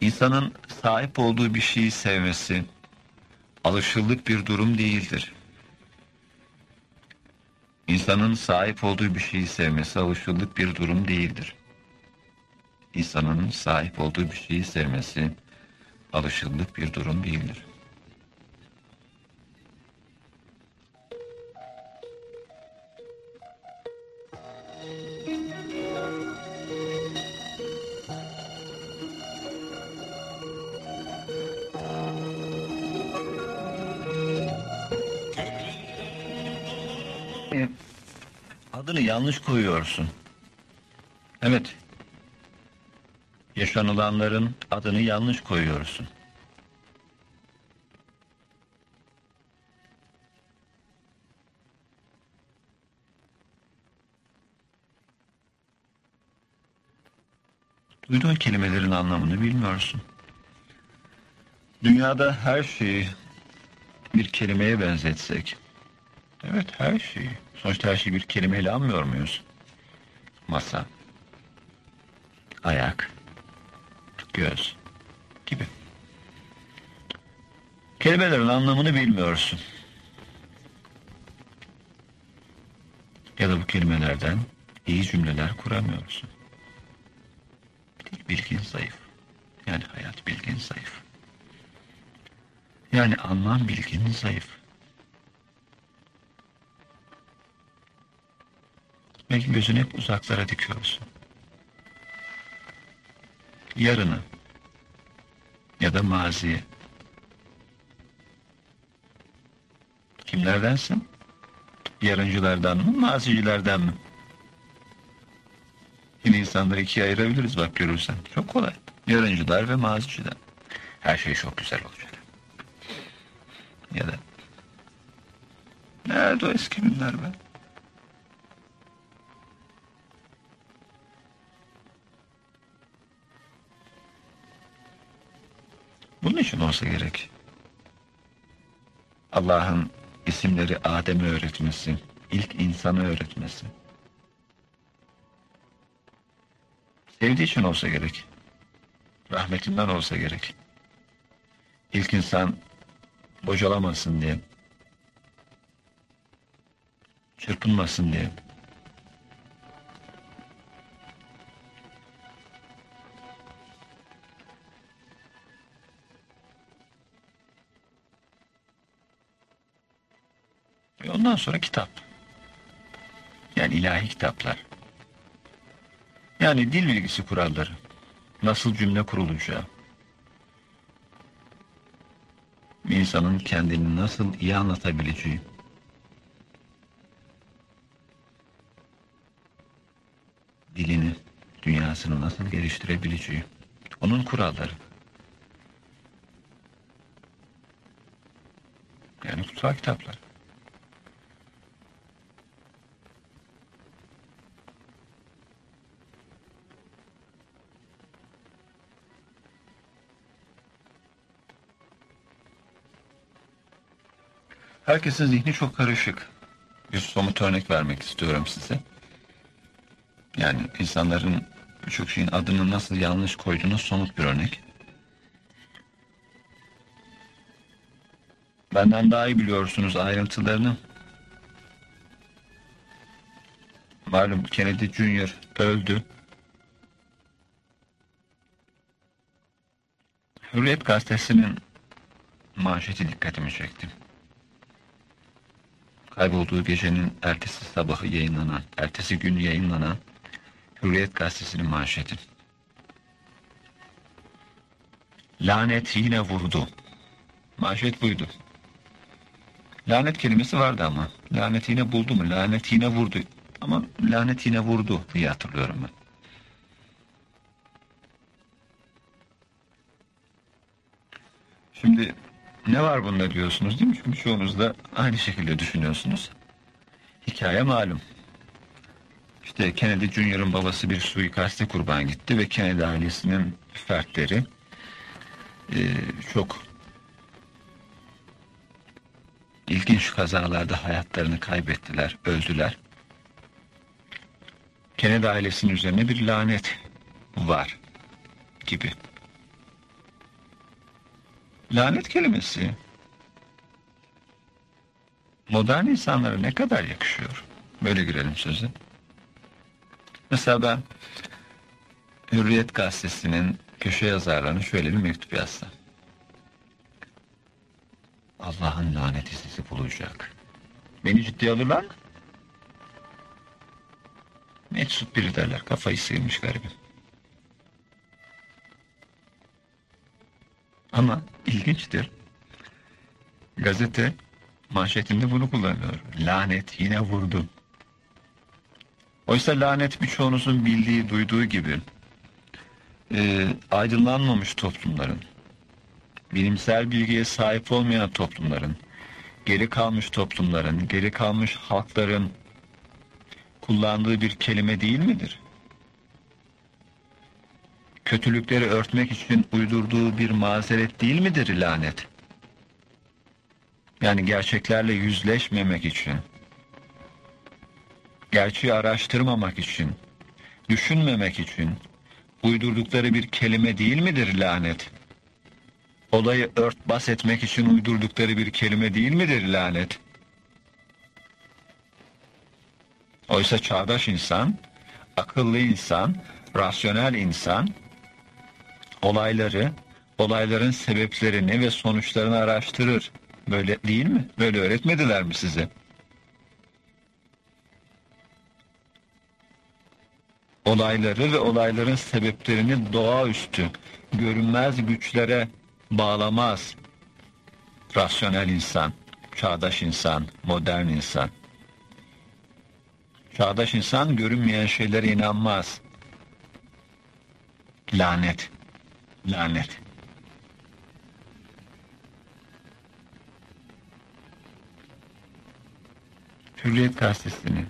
İnsanın sahip olduğu bir şeyi sevmesi alışıldık bir durum değildir. İnsanın sahip olduğu bir şeyi sevmesi alışıldık bir durum değildir. İnsanın sahip olduğu bir şeyi sevmesi alışıldık bir durum değildir. Adını yanlış koyuyorsun. Evet. Yaşanılanların adını yanlış koyuyorsun. Duyduğun kelimelerin anlamını bilmiyorsun. Dünyada her şeyi bir kelimeye benzetsek, evet her şeyi, sonuçta her şeyi bir kelimeyle anmıyor muyuz? Masa, ayak, göz gibi. Kelimelerin anlamını bilmiyorsun. Ya da bu kelimelerden iyi cümleler kuramıyorsun. Bilgin zayıf. Yani hayat bilgin zayıf. Yani anlam bilgin zayıf. Belki gözünü hep uzaklara dikiyorsun. Yarını ya da maziye. Kimlerdensin? Yarıncılardan mı, mazicilerden mi? Yine insanları ikiye ayırabiliriz bak görürsen. Çok kolay. Yarıncılar ve maziciler. Her şey çok güzel olacak. Ya da nerede o eski günler be? İçin olsa gerek. Allah'ın isimleri Adem'e öğretmesi, ilk insanı öğretmesi. Sevdiği için olsa gerek. Rahmetinden olsa gerek. İlk insan bocalamasın diye. Çırpınmasın diye. Ondan sonra kitap. Yani ilahi kitaplar. Yani dil bilgisi kuralları. Nasıl cümle kurulacağı. İnsanın kendini nasıl iyi anlatabileceği. Dilini, dünyasını nasıl geliştirebileceği. Onun kuralları. Yani kutsal kitaplar. Herkesin zihni çok karışık. Bir somut örnek vermek istiyorum size. Yani insanların birçok şeyin adını nasıl yanlış koyduğunu somut bir örnek. Benden daha iyi biliyorsunuz ayrıntılarını. Malum Kennedy Jr. öldü. Hürriyet gazetesinin manşeti dikkatimi çekti. Kaybolduğu gecenin ertesi sabahı yayınlanan, ertesi gün yayınlanan Hürriyet gazetesinin manşeti. Lanet yine vurdu. Manşet buydu. Lanet kelimesi vardı ama. Lanet yine buldu mu? Lanet yine vurdu. Ama lanet yine vurdu diye hatırlıyorum ben. Şimdi ne var bunda diyorsunuz değil mi? Çünkü çoğunuz da aynı şekilde düşünüyorsunuz. Hikaye malum. İşte Kennedy Junior'ın babası bir suikaste kurban gitti ve Kennedy ailesinin fertleri e, çok ilginç kazalarda hayatlarını kaybettiler, öldüler. Kennedy ailesinin üzerine bir lanet var gibi. Lanet kelimesi modern insanlara ne kadar yakışıyor? Böyle girelim söze. Mesela ben Hürriyet gazetesinin köşe yazarlarına şöyle bir mektup yazsam. Allah'ın laneti sizi bulacak. Beni ciddiye alırlar mı? Meczup biri derler. Kafayı sıyırmış garibim. Ama ilginçtir. Gazete manşetinde bunu kullanıyor. Lanet yine vurdu. Oysa lanet birçoğunuzun bildiği, duyduğu gibi e, aydınlanmamış toplumların, bilimsel bilgiye sahip olmayan toplumların, geri kalmış toplumların, geri kalmış halkların kullandığı bir kelime değil midir? Kötülükleri örtmek için uydurduğu bir mazeret değil midir lanet? Yani gerçeklerle yüzleşmemek için, gerçeği araştırmamak için, düşünmemek için uydurdukları bir kelime değil midir lanet? Olayı örtbas etmek için uydurdukları bir kelime değil midir lanet? Oysa çağdaş insan, akıllı insan, rasyonel insan olayları, olayların sebeplerini ve sonuçlarını araştırır. Böyle değil mi? Böyle öğretmediler mi size? Olayları ve olayların sebeplerini doğaüstü, görünmez güçlere bağlamaz. Rasyonel insan, çağdaş insan, modern insan. Çağdaş insan görünmeyen şeylere inanmaz. Lanet. Lanet. Hürriyet gazetesinin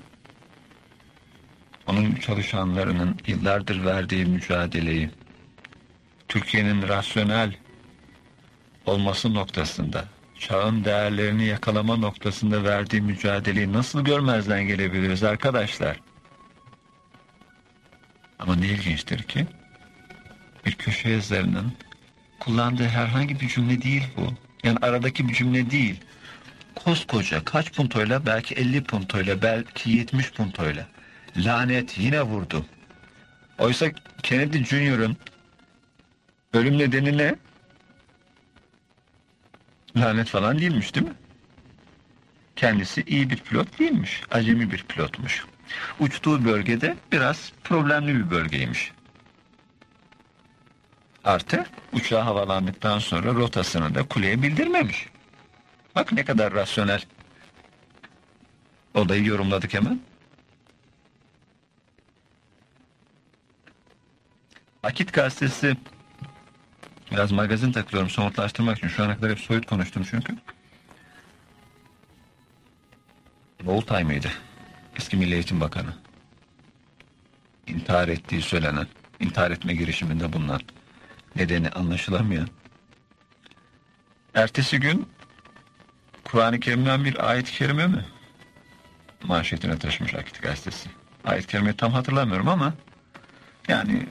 onun çalışanlarının yıllardır verdiği mücadeleyi Türkiye'nin rasyonel olması noktasında çağın değerlerini yakalama noktasında verdiği mücadeleyi nasıl görmezden gelebiliriz arkadaşlar? Ama ne ilginçtir ki bir köşe yazarının kullandığı herhangi bir cümle değil bu. Yani aradaki bir cümle değil. Koskoca kaç puntoyla belki 50 puntoyla belki 70 puntoyla lanet yine vurdu. Oysa Kennedy Junior'ın ölüm nedeni ne? Lanet falan değilmiş değil mi? Kendisi iyi bir pilot değilmiş. Acemi bir pilotmuş. Uçtuğu bölgede biraz problemli bir bölgeymiş. Artı uçağı havalandıktan sonra rotasını da kuleye bildirmemiş. Bak ne kadar rasyonel. Olayı yorumladık hemen. Akit gazetesi biraz magazin takılıyorum somutlaştırmak için. Şu ana kadar hep soyut konuştum çünkü. Voltay mıydı? Eski Milli Eğitim Bakanı. İntihar ettiği söylenen, intihar etme girişiminde bulunan, nedeni anlaşılamayan. Ertesi gün Kur'an-ı Kerim'den bir ayet-i kerime mi? Manşetine taşımış Akit Gazetesi. Ayet-i kerimeyi tam hatırlamıyorum ama yani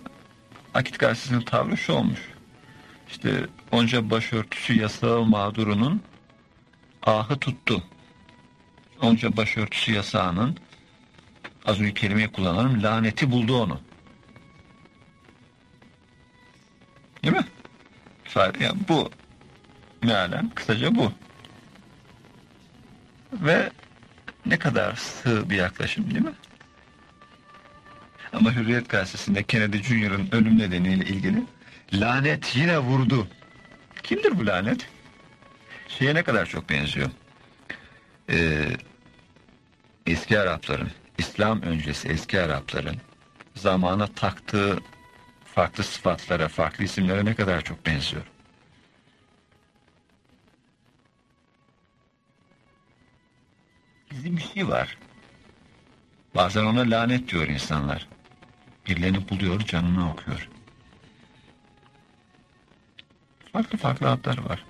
Akit Gazetesi'nin tavrı şu olmuş. İşte onca başörtüsü yasağı mağdurunun ahı tuttu. Onca başörtüsü yasağının az önce kelimeyi kullanalım laneti buldu onu. Değil mi? İfade, yani bu mealen kısaca bu. Ve ne kadar sığ bir yaklaşım değil mi? Ama Hürriyet Gazetesi'nde Kennedy Junior'ın ölüm nedeniyle ilgili lanet yine vurdu. Kimdir bu lanet? Şeye ne kadar çok benziyor. Ee, eski Arapların, İslam öncesi eski Arapların zamana taktığı farklı sıfatlara, farklı isimlere ne kadar çok benziyor. Bizim bir şey var. Bazen ona lanet diyor insanlar. Birilerini buluyor, canını okuyor. Farklı farklı adlar var.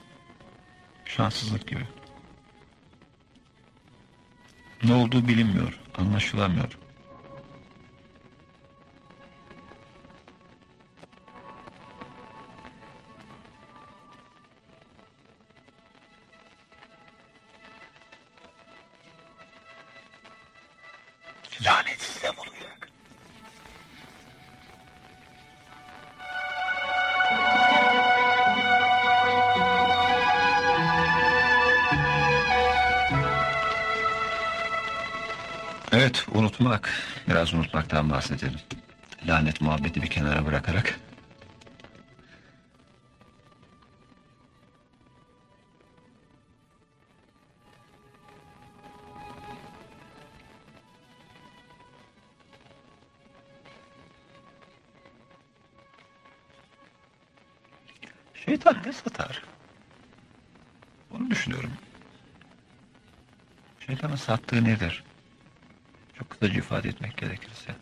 Şanssızlık gibi. Ne olduğu bilinmiyor, anlaşılamıyor. Lanet bulacak. Evet, unutmak. Biraz unutmaktan bahsedelim. Lanet muhabbeti bir kenara bırakarak. Şeytan ne satar? Onu düşünüyorum. Şeytanın sattığı nedir? Çok kısaca ifade etmek gerekirse.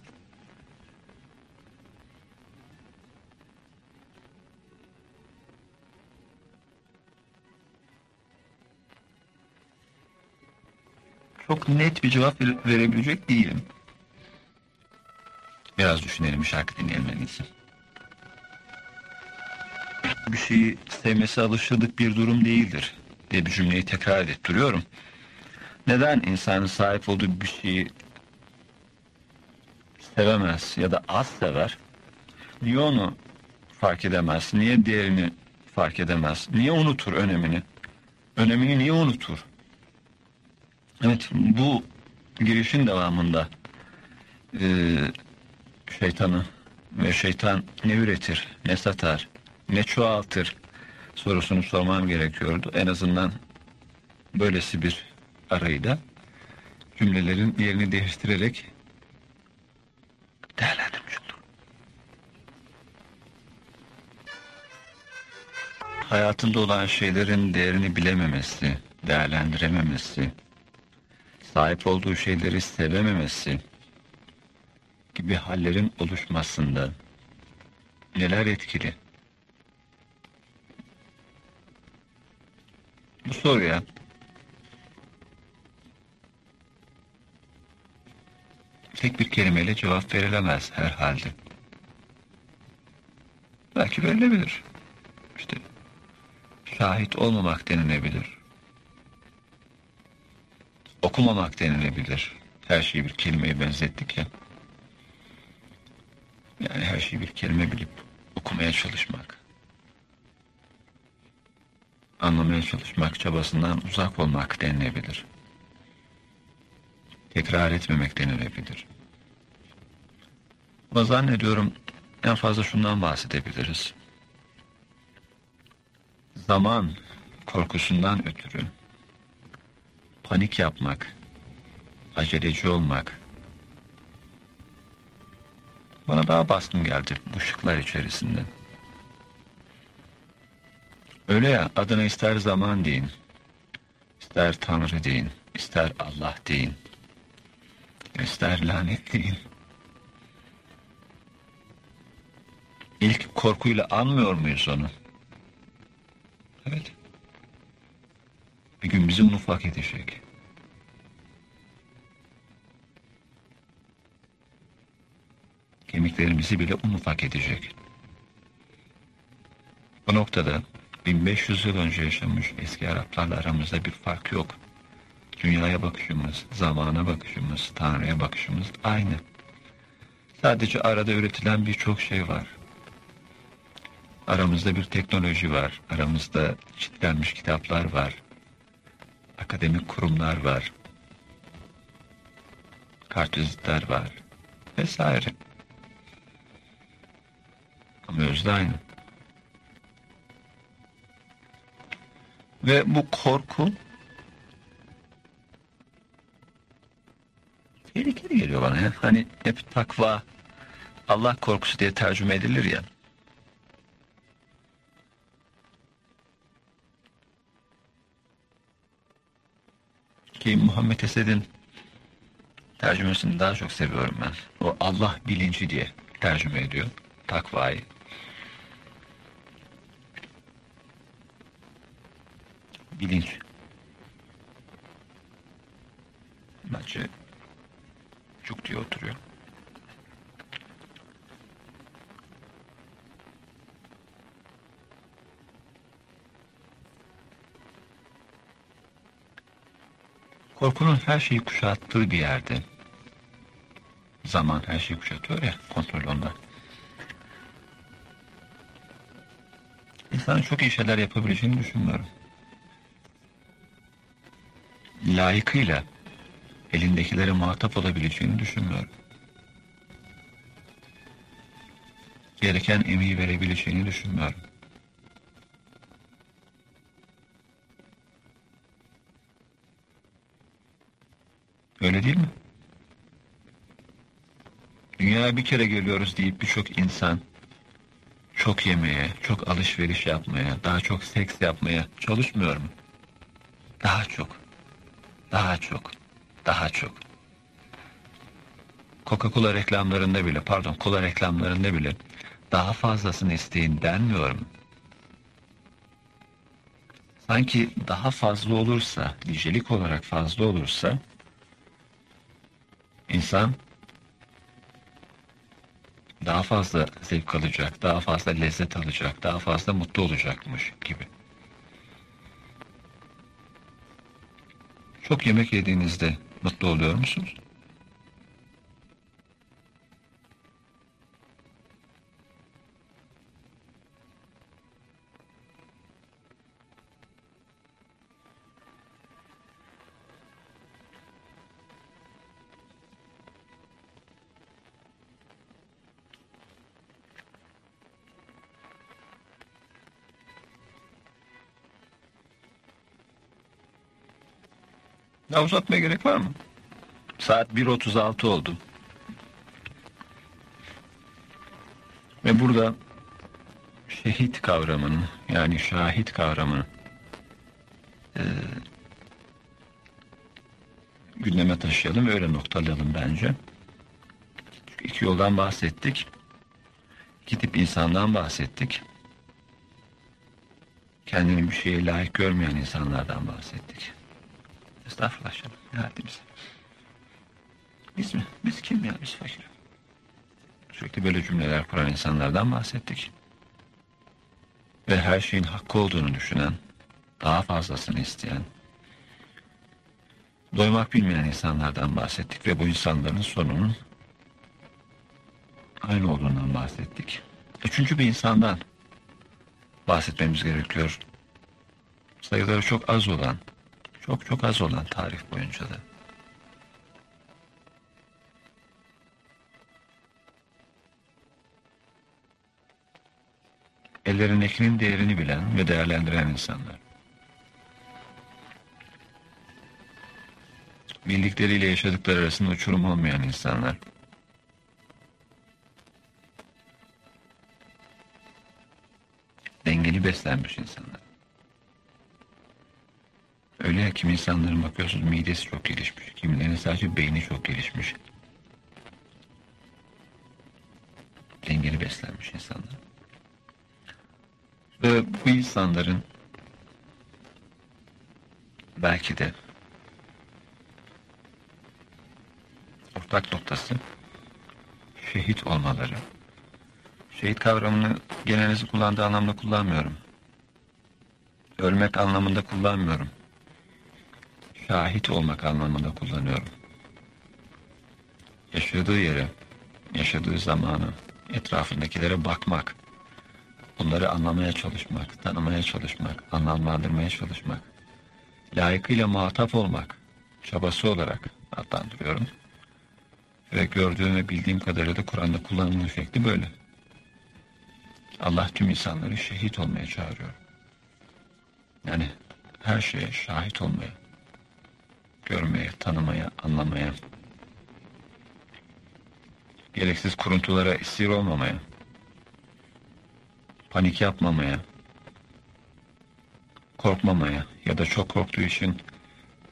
Çok net bir cevap vere- verebilecek değilim. Biraz düşünelim, şarkı dinleyelim en iyisi. Bir şeyi sevmesi alışıldık bir durum değildir diye bir cümleyi tekrar edip duruyorum. Neden insanın sahip olduğu bir şeyi sevemez ya da az sever? Niye onu fark edemez? Niye değerini fark edemez? Niye unutur önemini? Önemini niye unutur? Evet bu girişin devamında e, şeytanı ve şeytan ne üretir, ne satar, ne çoğaltır sorusunu sormam gerekiyordu. En azından böylesi bir arayla cümlelerin yerini değiştirerek değerlendirmiş oldum. Hayatında olan şeylerin değerini bilememesi, değerlendirememesi, sahip olduğu şeyleri sevememesi gibi hallerin oluşmasında neler etkili? Bu soruya tek bir kelimeyle cevap verilemez herhalde. Belki verilebilir. İşte şahit olmamak denilebilir. Okumamak denilebilir. Her şeyi bir kelimeye benzettik ya. Yani her şeyi bir kelime bilip okumaya çalışmak. Anlamaya çalışmak çabasından uzak olmak denilebilir. Tekrar etmemek denilebilir. Ama zannediyorum en fazla şundan bahsedebiliriz. Zaman korkusundan ötürü panik yapmak, aceleci olmak, bana daha baskın geldi bu şıklar içerisinde. Öyle ya adına ister zaman deyin, ister Tanrı deyin, ister Allah deyin, ister lanet deyin. İlk korkuyla anmıyor muyuz onu? Evet. Bir gün bizi un ufak edecek. Kemiklerimizi bile un ufak edecek. Bu noktada 1500 yıl önce yaşamış eski Araplarla aramızda bir fark yok. Dünyaya bakışımız, zamana bakışımız, Tanrı'ya bakışımız aynı. Sadece arada üretilen birçok şey var. Aramızda bir teknoloji var, aramızda çitlenmiş kitaplar var, akademik kurumlar var, kartvizitler var vesaire. Ama özde aynı. Ve bu korku tehlikeli geliyor bana ya. Hani hep takva, Allah korkusu diye tercüme edilir ya. Ki Muhammed Esed'in tercümesini daha çok seviyorum ben. O Allah bilinci diye tercüme ediyor takvayı. Bilinç. Bence çok diye oturuyor. Korkunun her şeyi kuşattığı bir yerde. Zaman her şeyi kuşatıyor ya kontrol ondan. İnsanın çok iyi şeyler yapabileceğini düşünmüyorum. Layıkıyla elindekilere muhatap olabileceğini düşünmüyorum. Gereken emeği verebileceğini düşünmüyorum. Öyle değil mi? Dünyaya bir kere geliyoruz deyip birçok insan çok yemeye, çok alışveriş yapmaya, daha çok seks yapmaya çalışmıyor mu? Daha çok, daha çok, daha çok. Coca-Cola reklamlarında bile, pardon, kola reklamlarında bile daha fazlasını isteyin denmiyor mu? Sanki daha fazla olursa, nicelik olarak fazla olursa, insan daha fazla zevk alacak, daha fazla lezzet alacak, daha fazla mutlu olacakmış gibi. Çok yemek yediğinizde mutlu oluyor musunuz? Daha uzatmaya gerek var mı? Saat 1.36 oldu. Ve burada şehit kavramını yani şahit kavramını e, gündeme taşıyalım ve öyle noktalayalım bence. Çünkü iki yoldan bahsettik. İki tip insandan bahsettik. Kendini bir şeye layık görmeyen insanlardan bahsettik. Estağfurullah canım. Ne haddimize. Biz mi? Biz kim ya? Biz fakir. Sürekli böyle cümleler kuran insanlardan bahsettik. Ve her şeyin hakkı olduğunu düşünen, daha fazlasını isteyen, doymak bilmeyen insanlardan bahsettik ve bu insanların sonunun aynı olduğundan bahsettik. Üçüncü bir insandan bahsetmemiz gerekiyor. Sayıları çok az olan, çok çok az olan tarih boyunca da. ellerin ellerindekinin değerini bilen ve değerlendiren insanlar. Bildikleriyle yaşadıkları arasında uçurum olmayan insanlar. Dengeli beslenmiş insanlar. Öyle ya kimi insanların bakıyorsunuz midesi çok gelişmiş. Kimilerinin sadece beyni çok gelişmiş. Dengeli beslenmiş insanlar. Ve bu insanların belki de ortak noktası şehit olmaları. Şehit kavramını genelinizi kullandığı anlamda kullanmıyorum. Ölmek anlamında kullanmıyorum. Şahit olmak anlamında kullanıyorum. Yaşadığı yere, yaşadığı zamanı, etrafındakilere bakmak, bunları anlamaya çalışmak, tanımaya çalışmak, anlamlandırmaya çalışmak, layıkıyla muhatap olmak çabası olarak adlandırıyorum. Ve gördüğüm ve bildiğim kadarıyla da Kur'an'da kullanımının şekli böyle. Allah tüm insanları şehit olmaya çağırıyor. Yani her şeye şahit olmaya, görmeye, tanımaya, anlamaya, gereksiz kuruntulara esir olmamaya, panik yapmamaya, korkmamaya ya da çok korktuğu için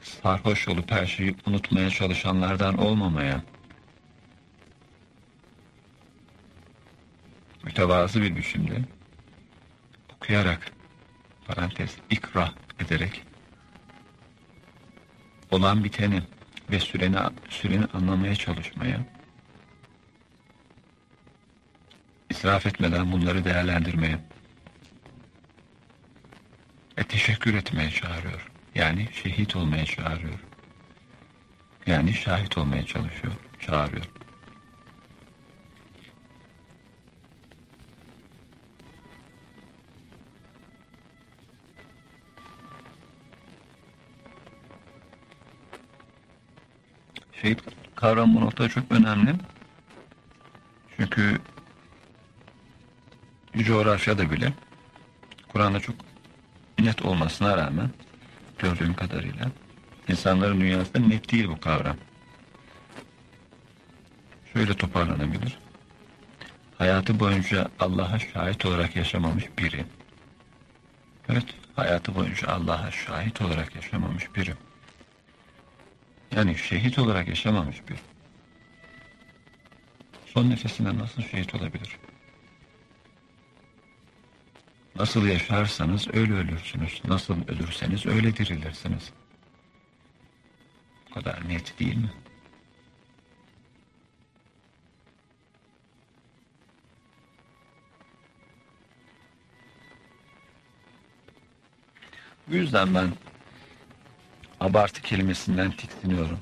sarhoş olup her şeyi unutmaya çalışanlardan olmamaya, mütevazı bir biçimde okuyarak, parantez, ikra ederek olan biteni ve süreni, süreni anlamaya çalışmaya, israf etmeden bunları değerlendirmeye ve teşekkür etmeye çağırıyor. Yani şehit olmaya çağırıyor. Yani şahit olmaya çalışıyor, çağırıyor. Şehit kavramı bu noktada çok önemli. Çünkü coğrafyada bile Kur'an'da çok net olmasına rağmen gördüğüm kadarıyla insanların dünyasında net değil bu kavram. Şöyle toparlanabilir. Hayatı boyunca Allah'a şahit olarak yaşamamış biri. Evet, hayatı boyunca Allah'a şahit olarak yaşamamış biri. Yani şehit olarak yaşamamış bir. Son nefesinde nasıl şehit olabilir? Nasıl yaşarsanız öyle ölürsünüz. Nasıl ölürseniz öyle dirilirsiniz. Bu kadar net değil mi? Bu yüzden ben abartı kelimesinden tiksiniyorum.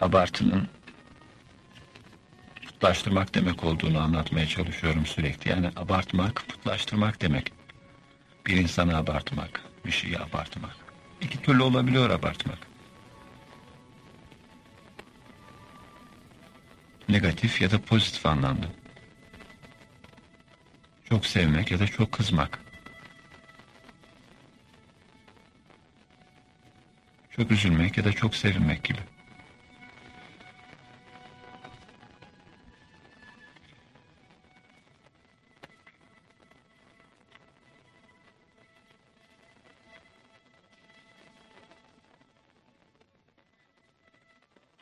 Abartının putlaştırmak demek olduğunu anlatmaya çalışıyorum sürekli. Yani abartmak, putlaştırmak demek. Bir insanı abartmak, bir şeyi abartmak. İki türlü olabiliyor abartmak. Negatif ya da pozitif anlamda. Çok sevmek ya da çok kızmak. Çok üzülmek ya da çok sevinmek gibi.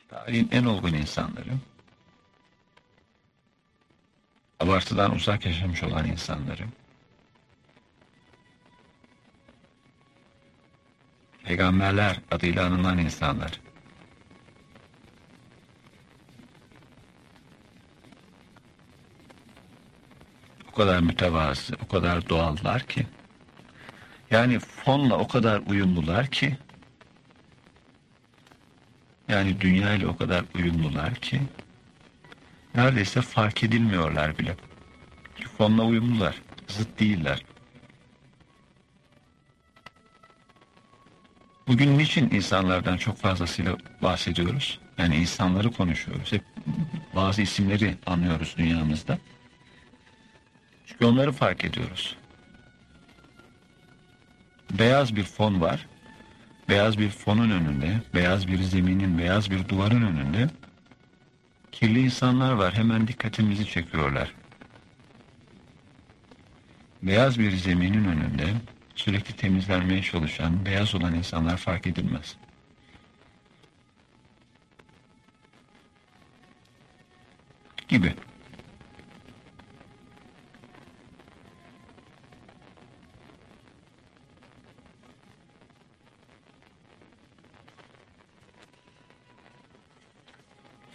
Tarihin en olgun insanları, abartıdan uzak yaşamış olan insanları, peygamberler adıyla anılan insanlar. O kadar mütevazı, o kadar doğallar ki, yani fonla o kadar uyumlular ki, yani dünya ile o kadar uyumlular ki, neredeyse fark edilmiyorlar bile. Fonla uyumlular, zıt değiller. Bugün niçin insanlardan çok fazlasıyla bahsediyoruz? Yani insanları konuşuyoruz. Hep bazı isimleri anlıyoruz dünyamızda. Çünkü onları fark ediyoruz. Beyaz bir fon var. Beyaz bir fonun önünde, beyaz bir zeminin, beyaz bir duvarın önünde kirli insanlar var. Hemen dikkatimizi çekiyorlar. beyaz bir zeminin önünde sürekli temizlenmeye çalışan beyaz olan insanlar fark edilmez. Gibi.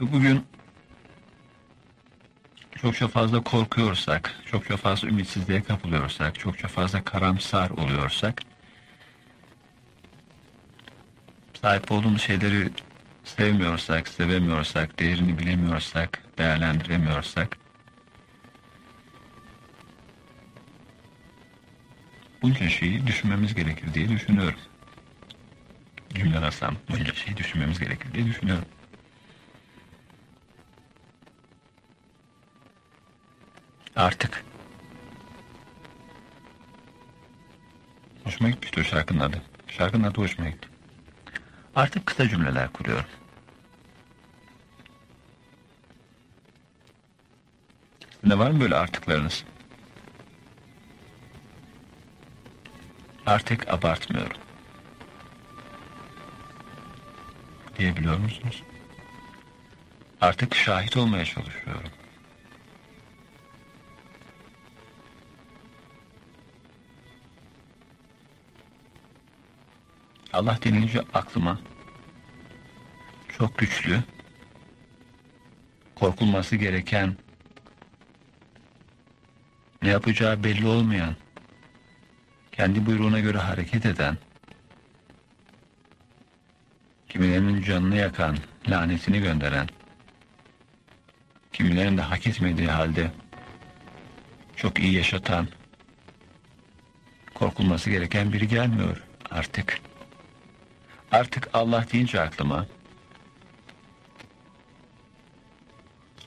Bugün çokça fazla korkuyorsak, çokça fazla ümitsizliğe kapılıyorsak, çokça fazla karamsar oluyorsak, sahip olduğumuz şeyleri sevmiyorsak, sevemiyorsak, değerini bilemiyorsak, değerlendiremiyorsak, bunca şeyi düşünmemiz gerekir diye düşünüyorum. Cümle bunca şeyi düşünmemiz gerekir diye düşünüyorum. Artık. Hoşuma gitmişti o şarkının adı. Şarkının adı hoşuma gitti. Artık kısa cümleler kuruyorum. Ne var mı böyle artıklarınız? Artık abartmıyorum. Diyebiliyor musunuz? Artık şahit olmaya çalışıyorum. Allah denilince aklıma çok güçlü, korkulması gereken, ne yapacağı belli olmayan, kendi buyruğuna göre hareket eden, kimilerinin canını yakan, lanetini gönderen, kimilerinin de hak etmediği halde çok iyi yaşatan, korkulması gereken biri gelmiyor artık. Artık Allah deyince aklıma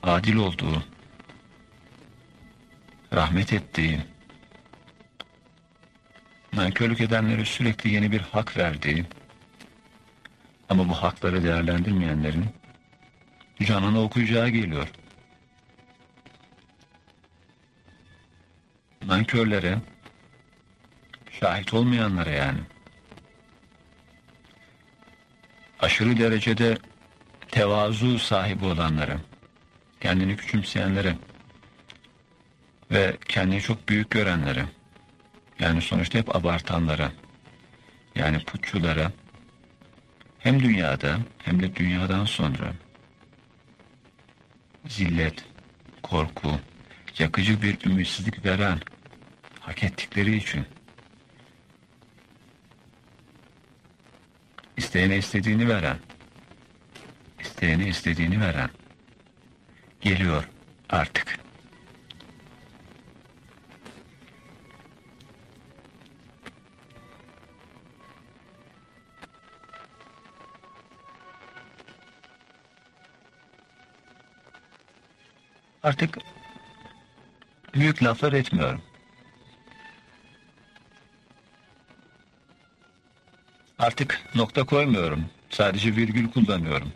adil olduğu, rahmet ettiği, nankörlük edenlere sürekli yeni bir hak verdiği ama bu hakları değerlendirmeyenlerin canını okuyacağı geliyor. Nankörlere, şahit olmayanlara yani. Aşırı derecede tevazu sahibi olanlara, kendini küçümseyenlere ve kendini çok büyük görenlere, yani sonuçta hep abartanlara, yani putçulara, hem dünyada hem de dünyadan sonra zillet, korku, yakıcı bir ümitsizlik veren, hak ettikleri için İsteyene istediğini veren, isteyene istediğini veren geliyor artık. Artık büyük laflar etmiyorum. Artık nokta koymuyorum. Sadece virgül kullanıyorum.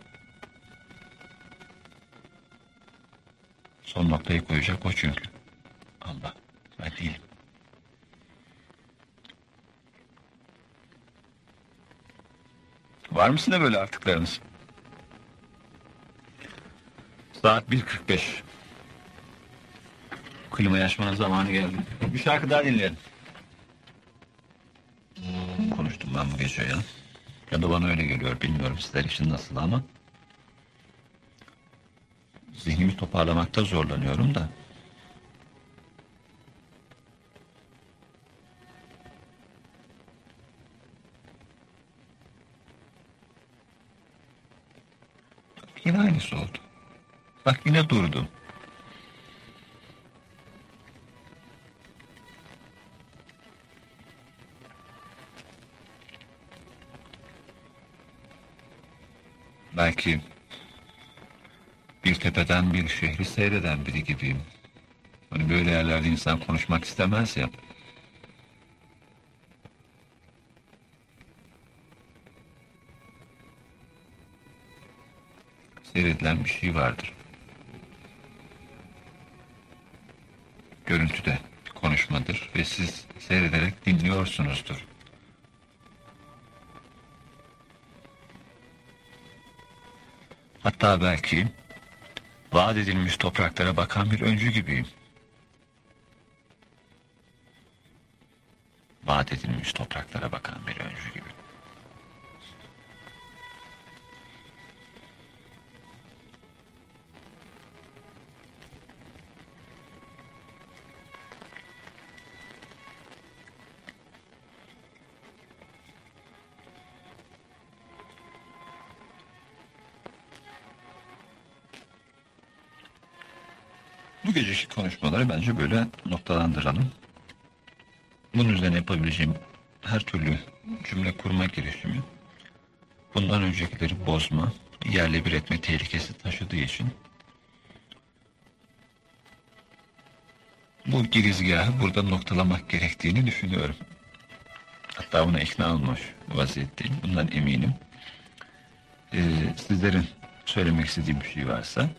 Son noktayı koyacak o çünkü. Allah, ben değilim. Var mısın da böyle artıklarınız? Saat 1.45. Klimayı açmanın zamanı geldi. Bir şarkı daha dinleyelim konuştum ben bu gece ya. Ya da bana öyle geliyor bilmiyorum sizler için nasıl ama. Zihnimi toparlamakta zorlanıyorum da. Yine aynısı oldu. Bak yine durdum. Belki bir tepeden bir şehri seyreden biri gibiyim. Hani böyle yerlerde insan konuşmak istemez ya. Seyredilen bir şey vardır. Görüntüde, konuşmadır ve siz seyrederek dinliyorsunuzdur. Hatta belki vaat edilmiş topraklara bakan bir öncü gibiyim. Vaat edilmiş topraklara bakan bir öncü gibi. Bu geceki konuşmaları bence böyle noktalandıralım. Bunun üzerine yapabileceğim her türlü cümle kurma girişimi bundan öncekileri bozma, yerle bir etme tehlikesi taşıdığı için bu girizgahı burada noktalamak gerektiğini düşünüyorum. Hatta buna ikna olmuş vaziyetteyim. Bundan eminim. Ee, sizlerin söylemek istediğim bir şey varsa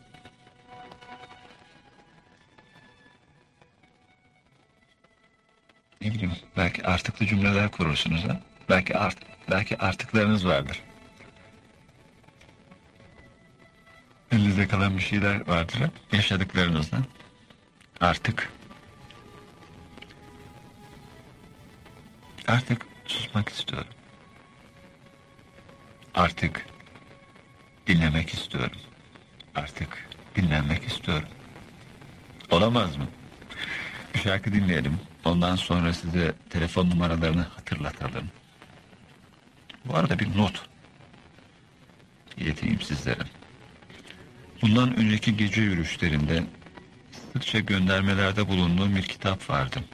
belki artıklı cümleler kurursunuz ha. Belki art belki artıklarınız vardır. Elinizde kalan bir şeyler vardır. Yaşadıklarınızdan. Artık artık susmak istiyorum. Artık dinlemek istiyorum. Artık dinlenmek istiyorum. Olamaz mı? Bir şarkı dinleyelim. Ondan sonra size telefon numaralarını hatırlatalım. Bu arada bir not ileteyim sizlere. Bundan önceki gece yürüyüşlerinde sıkça göndermelerde bulunduğum bir kitap vardı.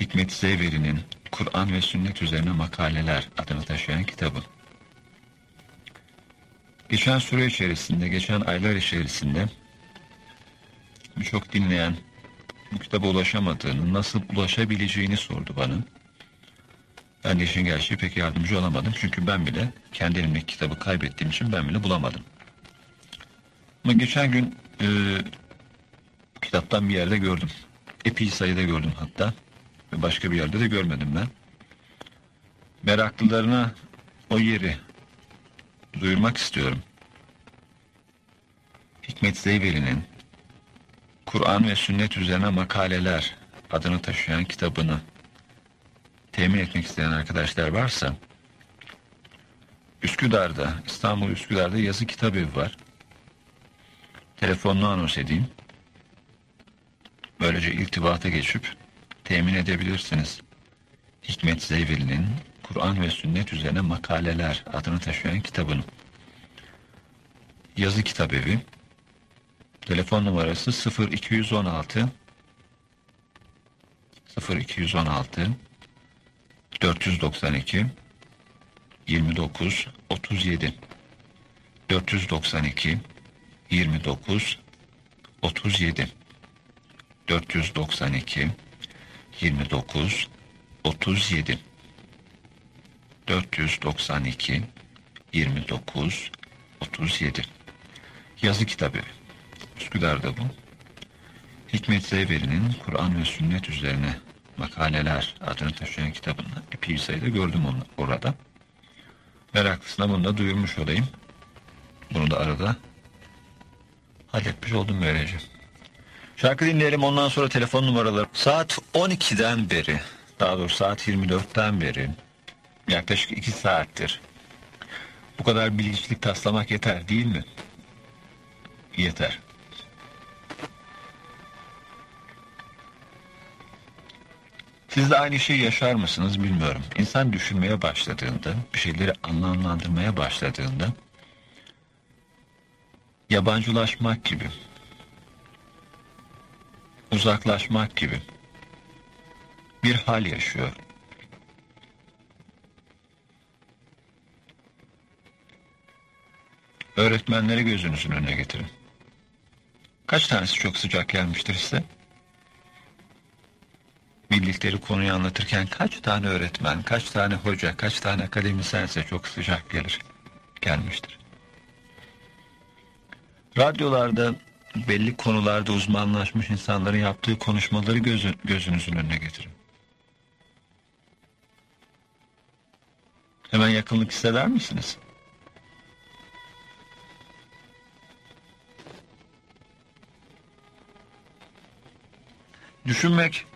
Hikmet Zeveri'nin Kur'an ve Sünnet üzerine makaleler adını taşıyan kitabı. Geçen süre içerisinde, geçen aylar içerisinde birçok dinleyen bu kitaba ulaşamadığını, nasıl ulaşabileceğini sordu bana. Ben de işin gerçeği pek yardımcı olamadım. Çünkü ben bile kendi elimdeki kitabı kaybettiğim için ben bile bulamadım. Ama geçen gün e, kitaptan bir yerde gördüm. Epey sayıda gördüm hatta. Ve başka bir yerde de görmedim ben. Meraklılarına o yeri duyurmak istiyorum. Hikmet Zeybeli'nin Kur'an ve sünnet üzerine makaleler adını taşıyan kitabını temin etmek isteyen arkadaşlar varsa Üsküdar'da, İstanbul Üsküdar'da yazı kitabevi var. Telefonunu anons edeyim. Böylece irtibata geçip temin edebilirsiniz. Hikmet Zeyveli'nin Kur'an ve sünnet üzerine makaleler adını taşıyan kitabını. Yazı kitabevi Telefon numarası 0216 0216 492 29 37 492 29 37 492 29 37 492 29 37 Yazı kitabı Üsküdar'da bu. Hikmet Zeyveri'nin Kur'an ve Sünnet üzerine makaleler adını taşıyan kitabında epey sayıda gördüm onu orada. Meraklısına bunu da duyurmuş olayım. Bunu da arada halletmiş oldum böylece. Şarkı dinleyelim ondan sonra telefon numaraları. Saat 12'den beri, daha doğrusu saat 24'ten beri yaklaşık 2 saattir. Bu kadar bilgiçlik taslamak yeter değil mi? Yeter. Siz de aynı şeyi yaşar mısınız bilmiyorum. İnsan düşünmeye başladığında, bir şeyleri anlamlandırmaya başladığında yabancılaşmak gibi, uzaklaşmak gibi bir hal yaşıyor. Öğretmenleri gözünüzün önüne getirin. Kaç tanesi çok sıcak gelmiştir size? Bildikleri konuyu anlatırken kaç tane öğretmen, kaç tane hoca, kaç tane akademisyen size çok sıcak gelir, gelmiştir. Radyolarda belli konularda uzmanlaşmış insanların yaptığı konuşmaları gözü, gözünüzün önüne getirin. Hemen yakınlık hisseder misiniz? Düşünmek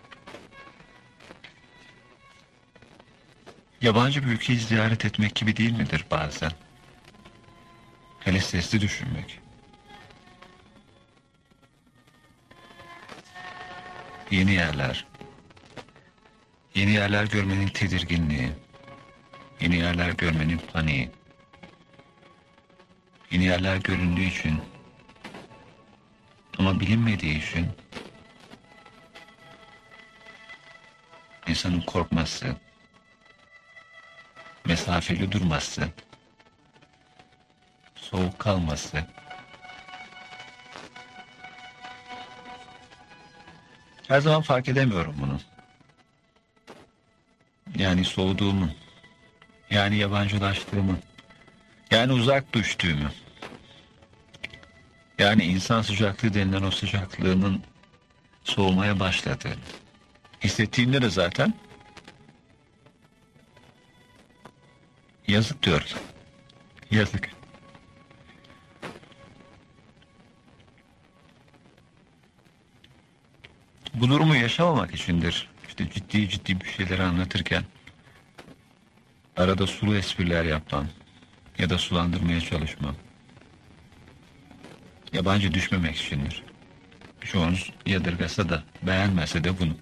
yabancı bir ülkeyi ziyaret etmek gibi değil midir bazen? Hele sesli düşünmek. Yeni yerler. Yeni yerler görmenin tedirginliği. Yeni yerler görmenin paniği. Yeni yerler göründüğü için ama bilinmediği için insanın korkması, mesafeli durması, soğuk kalması, her zaman fark edemiyorum bunu. Yani soğuduğumu, yani yabancılaştığımı, yani uzak düştüğümü, yani insan sıcaklığı denilen o sıcaklığının soğumaya başladığını. Hissettiğimde de zaten yazık diyoruz. Yazık. Bu durumu yaşamamak içindir. İşte ciddi ciddi bir şeyleri anlatırken arada sulu espriler yapmam ya da sulandırmaya çalışmam. Yabancı düşmemek içindir. Çoğunuz yadırgasa da beğenmese de bunu.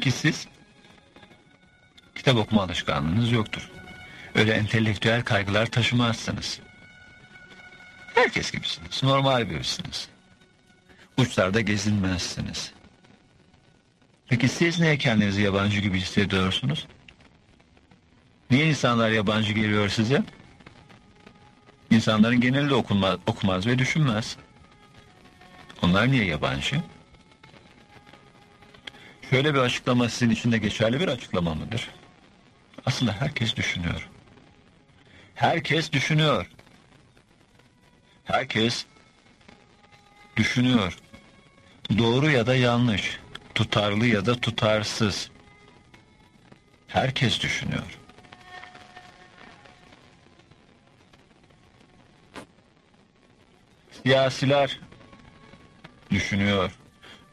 Peki siz? Kitap okuma alışkanlığınız yoktur. Öyle entelektüel kaygılar taşımazsınız. Herkes gibisiniz. Normal birisiniz. Uçlarda gezinmezsiniz. Peki siz niye kendinizi yabancı gibi hissediyorsunuz? Niye insanlar yabancı geliyor size? İnsanların geneli de okunmaz, okumaz ve düşünmez. Onlar niye yabancı? Şöyle bir açıklama sizin için de geçerli bir açıklama mıdır? Aslında herkes düşünüyor. Herkes düşünüyor. Herkes düşünüyor. Doğru ya da yanlış, tutarlı ya da tutarsız. Herkes düşünüyor. Siyasiler düşünüyor.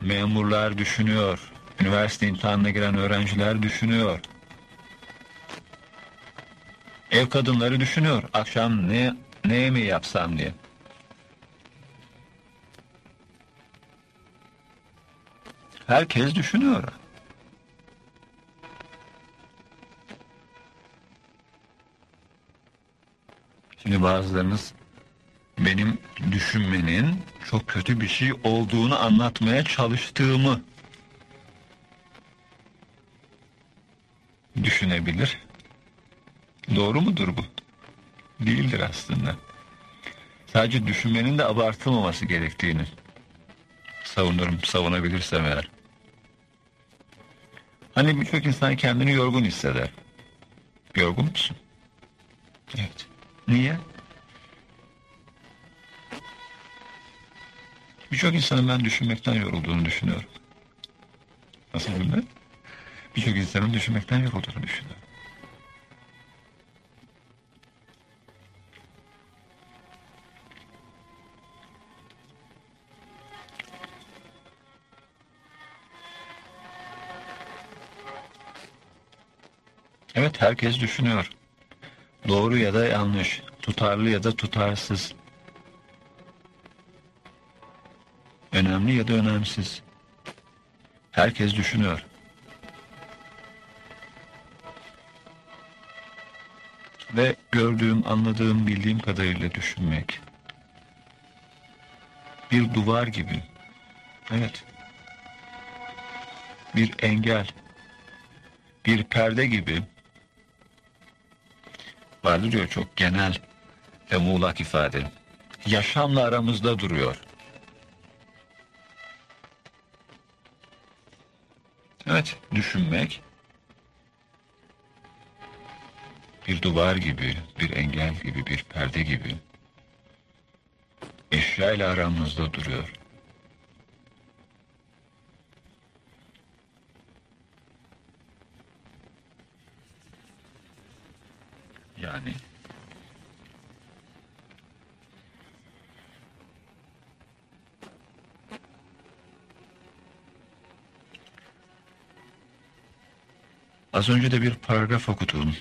Memurlar düşünüyor. Üniversite imtihanına giren öğrenciler düşünüyor. Ev kadınları düşünüyor. Akşam ne ne yemeği yapsam diye. Herkes düşünüyor. Şimdi bazılarınız benim düşünmenin çok kötü bir şey olduğunu anlatmaya çalıştığımı düşünebilir. Doğru mudur bu? Değildir aslında. Sadece düşünmenin de abartılmaması gerektiğini savunurum, savunabilirsem eğer. Hani birçok insan kendini yorgun hisseder. Yorgun musun? Evet. Niye? Birçok insanın ben düşünmekten yorulduğunu düşünüyorum. Nasıl bilmem? Birçok insanın düşünmekten yorulduğunu düşünüyorum. Evet herkes düşünüyor. Doğru ya da yanlış, tutarlı ya da tutarsız. Önemli ya da önemsiz. Herkes düşünüyor. ve gördüğüm, anladığım, bildiğim kadarıyla düşünmek. Bir duvar gibi. Evet. Bir engel. Bir perde gibi. Vardır ya çok genel ve muğlak ifade. Yaşamla aramızda duruyor. Evet, düşünmek bir duvar gibi, bir engel gibi, bir perde gibi eşya ile aramızda duruyor. Yani Az önce de bir paragraf okudum.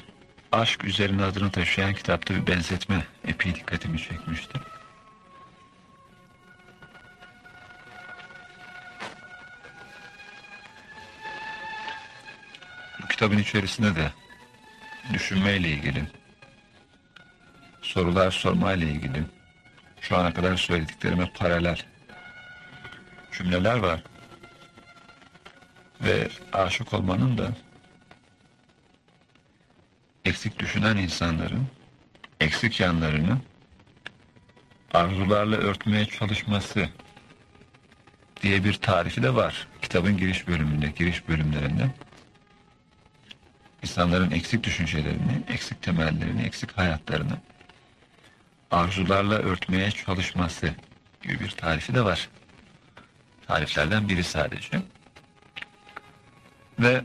Aşk üzerine adını taşıyan kitapta bir benzetme epey dikkatimi çekmişti. Bu kitabın içerisinde de düşünmeyle ilgili, sorular sormayla ilgili şu ana kadar söylediklerime paralel cümleler var. Ve aşık olmanın da eksik düşünen insanların eksik yanlarını arzularla örtmeye çalışması diye bir tarifi de var. Kitabın giriş bölümünde, giriş bölümlerinde. İnsanların eksik düşüncelerini, eksik temellerini, eksik hayatlarını arzularla örtmeye çalışması gibi bir tarifi de var. Tariflerden biri sadece. Ve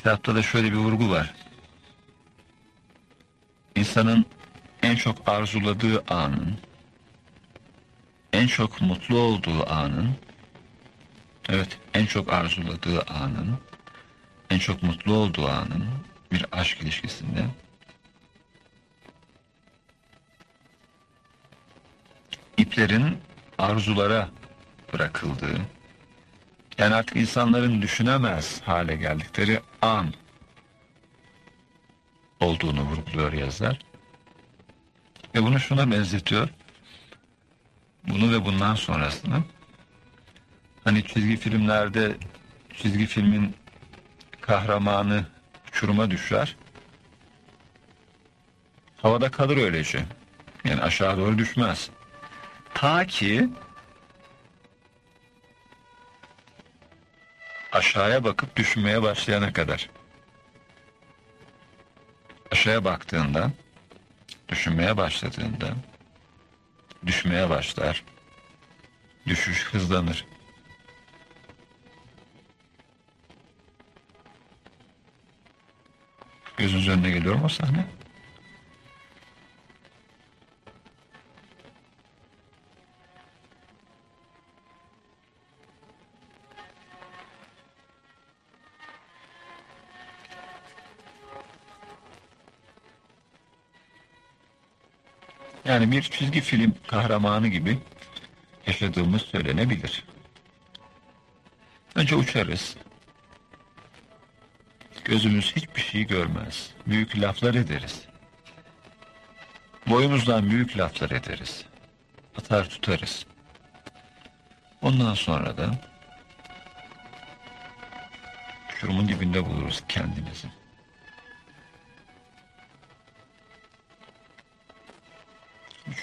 kitapta da şöyle bir vurgu var. İnsanın en çok arzuladığı anın, en çok mutlu olduğu anın, evet en çok arzuladığı anın, en çok mutlu olduğu anın bir aşk ilişkisinde iplerin arzulara bırakıldığı, yani artık insanların düşünemez hale geldikleri an olduğunu vurguluyor yazar. Ve bunu şuna benzetiyor. Bunu ve bundan sonrasını. Hani çizgi filmlerde çizgi filmin kahramanı uçuruma düşer. Havada kalır öylece. Yani aşağı doğru düşmez. Ta ki aşağıya bakıp düşünmeye başlayana kadar. Aşağıya baktığında, düşünmeye başladığında, düşmeye başlar, düşüş hızlanır. Gözünüz önüne geliyor mu sahne? Yani bir çizgi film kahramanı gibi yaşadığımız söylenebilir. Önce uçarız. Gözümüz hiçbir şey görmez. Büyük laflar ederiz. Boyumuzdan büyük laflar ederiz. Atar tutarız. Ondan sonra da uçurumun dibinde buluruz kendimizi.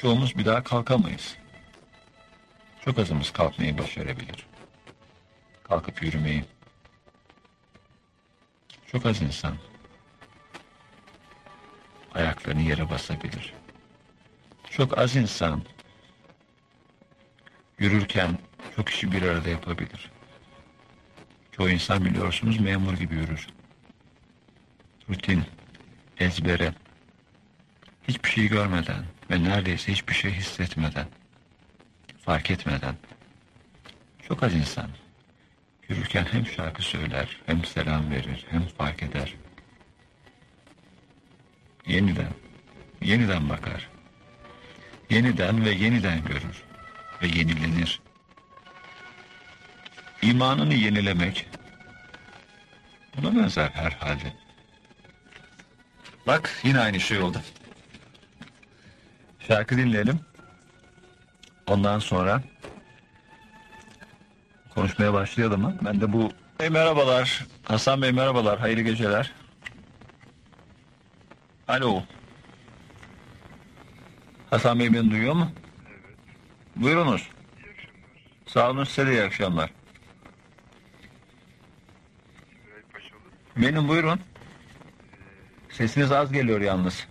Çoğumuz bir daha kalkamayız. Çok azımız kalkmayı başarabilir. Kalkıp yürümeyi. Çok az insan ayaklarını yere basabilir. Çok az insan yürürken çok işi bir arada yapabilir. Çoğu insan biliyorsunuz memur gibi yürür. Rutin, ezbere, hiçbir şey görmeden ve neredeyse hiçbir şey hissetmeden, fark etmeden çok az insan yürürken hem şarkı söyler, hem selam verir, hem fark eder. Yeniden, yeniden bakar. Yeniden ve yeniden görür ve yenilenir. İmanını yenilemek buna benzer herhalde. Bak yine aynı şey oldu. Şarkı dinleyelim. Ondan sonra konuşmaya başlayalım mı? Ben de bu... Hey, merhabalar. Hasan Bey merhabalar. Hayırlı geceler. Alo. Hasan Bey beni duyuyor mu? Evet. Buyurunuz. Sağ olun size de iyi akşamlar. Benim buyurun. Sesiniz az geliyor yalnız.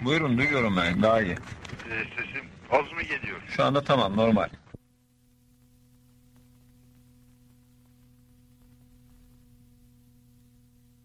Buyurun duyuyorum ben daha iyi. Ee, sesim az mı geliyor? Şu anda tamam normal.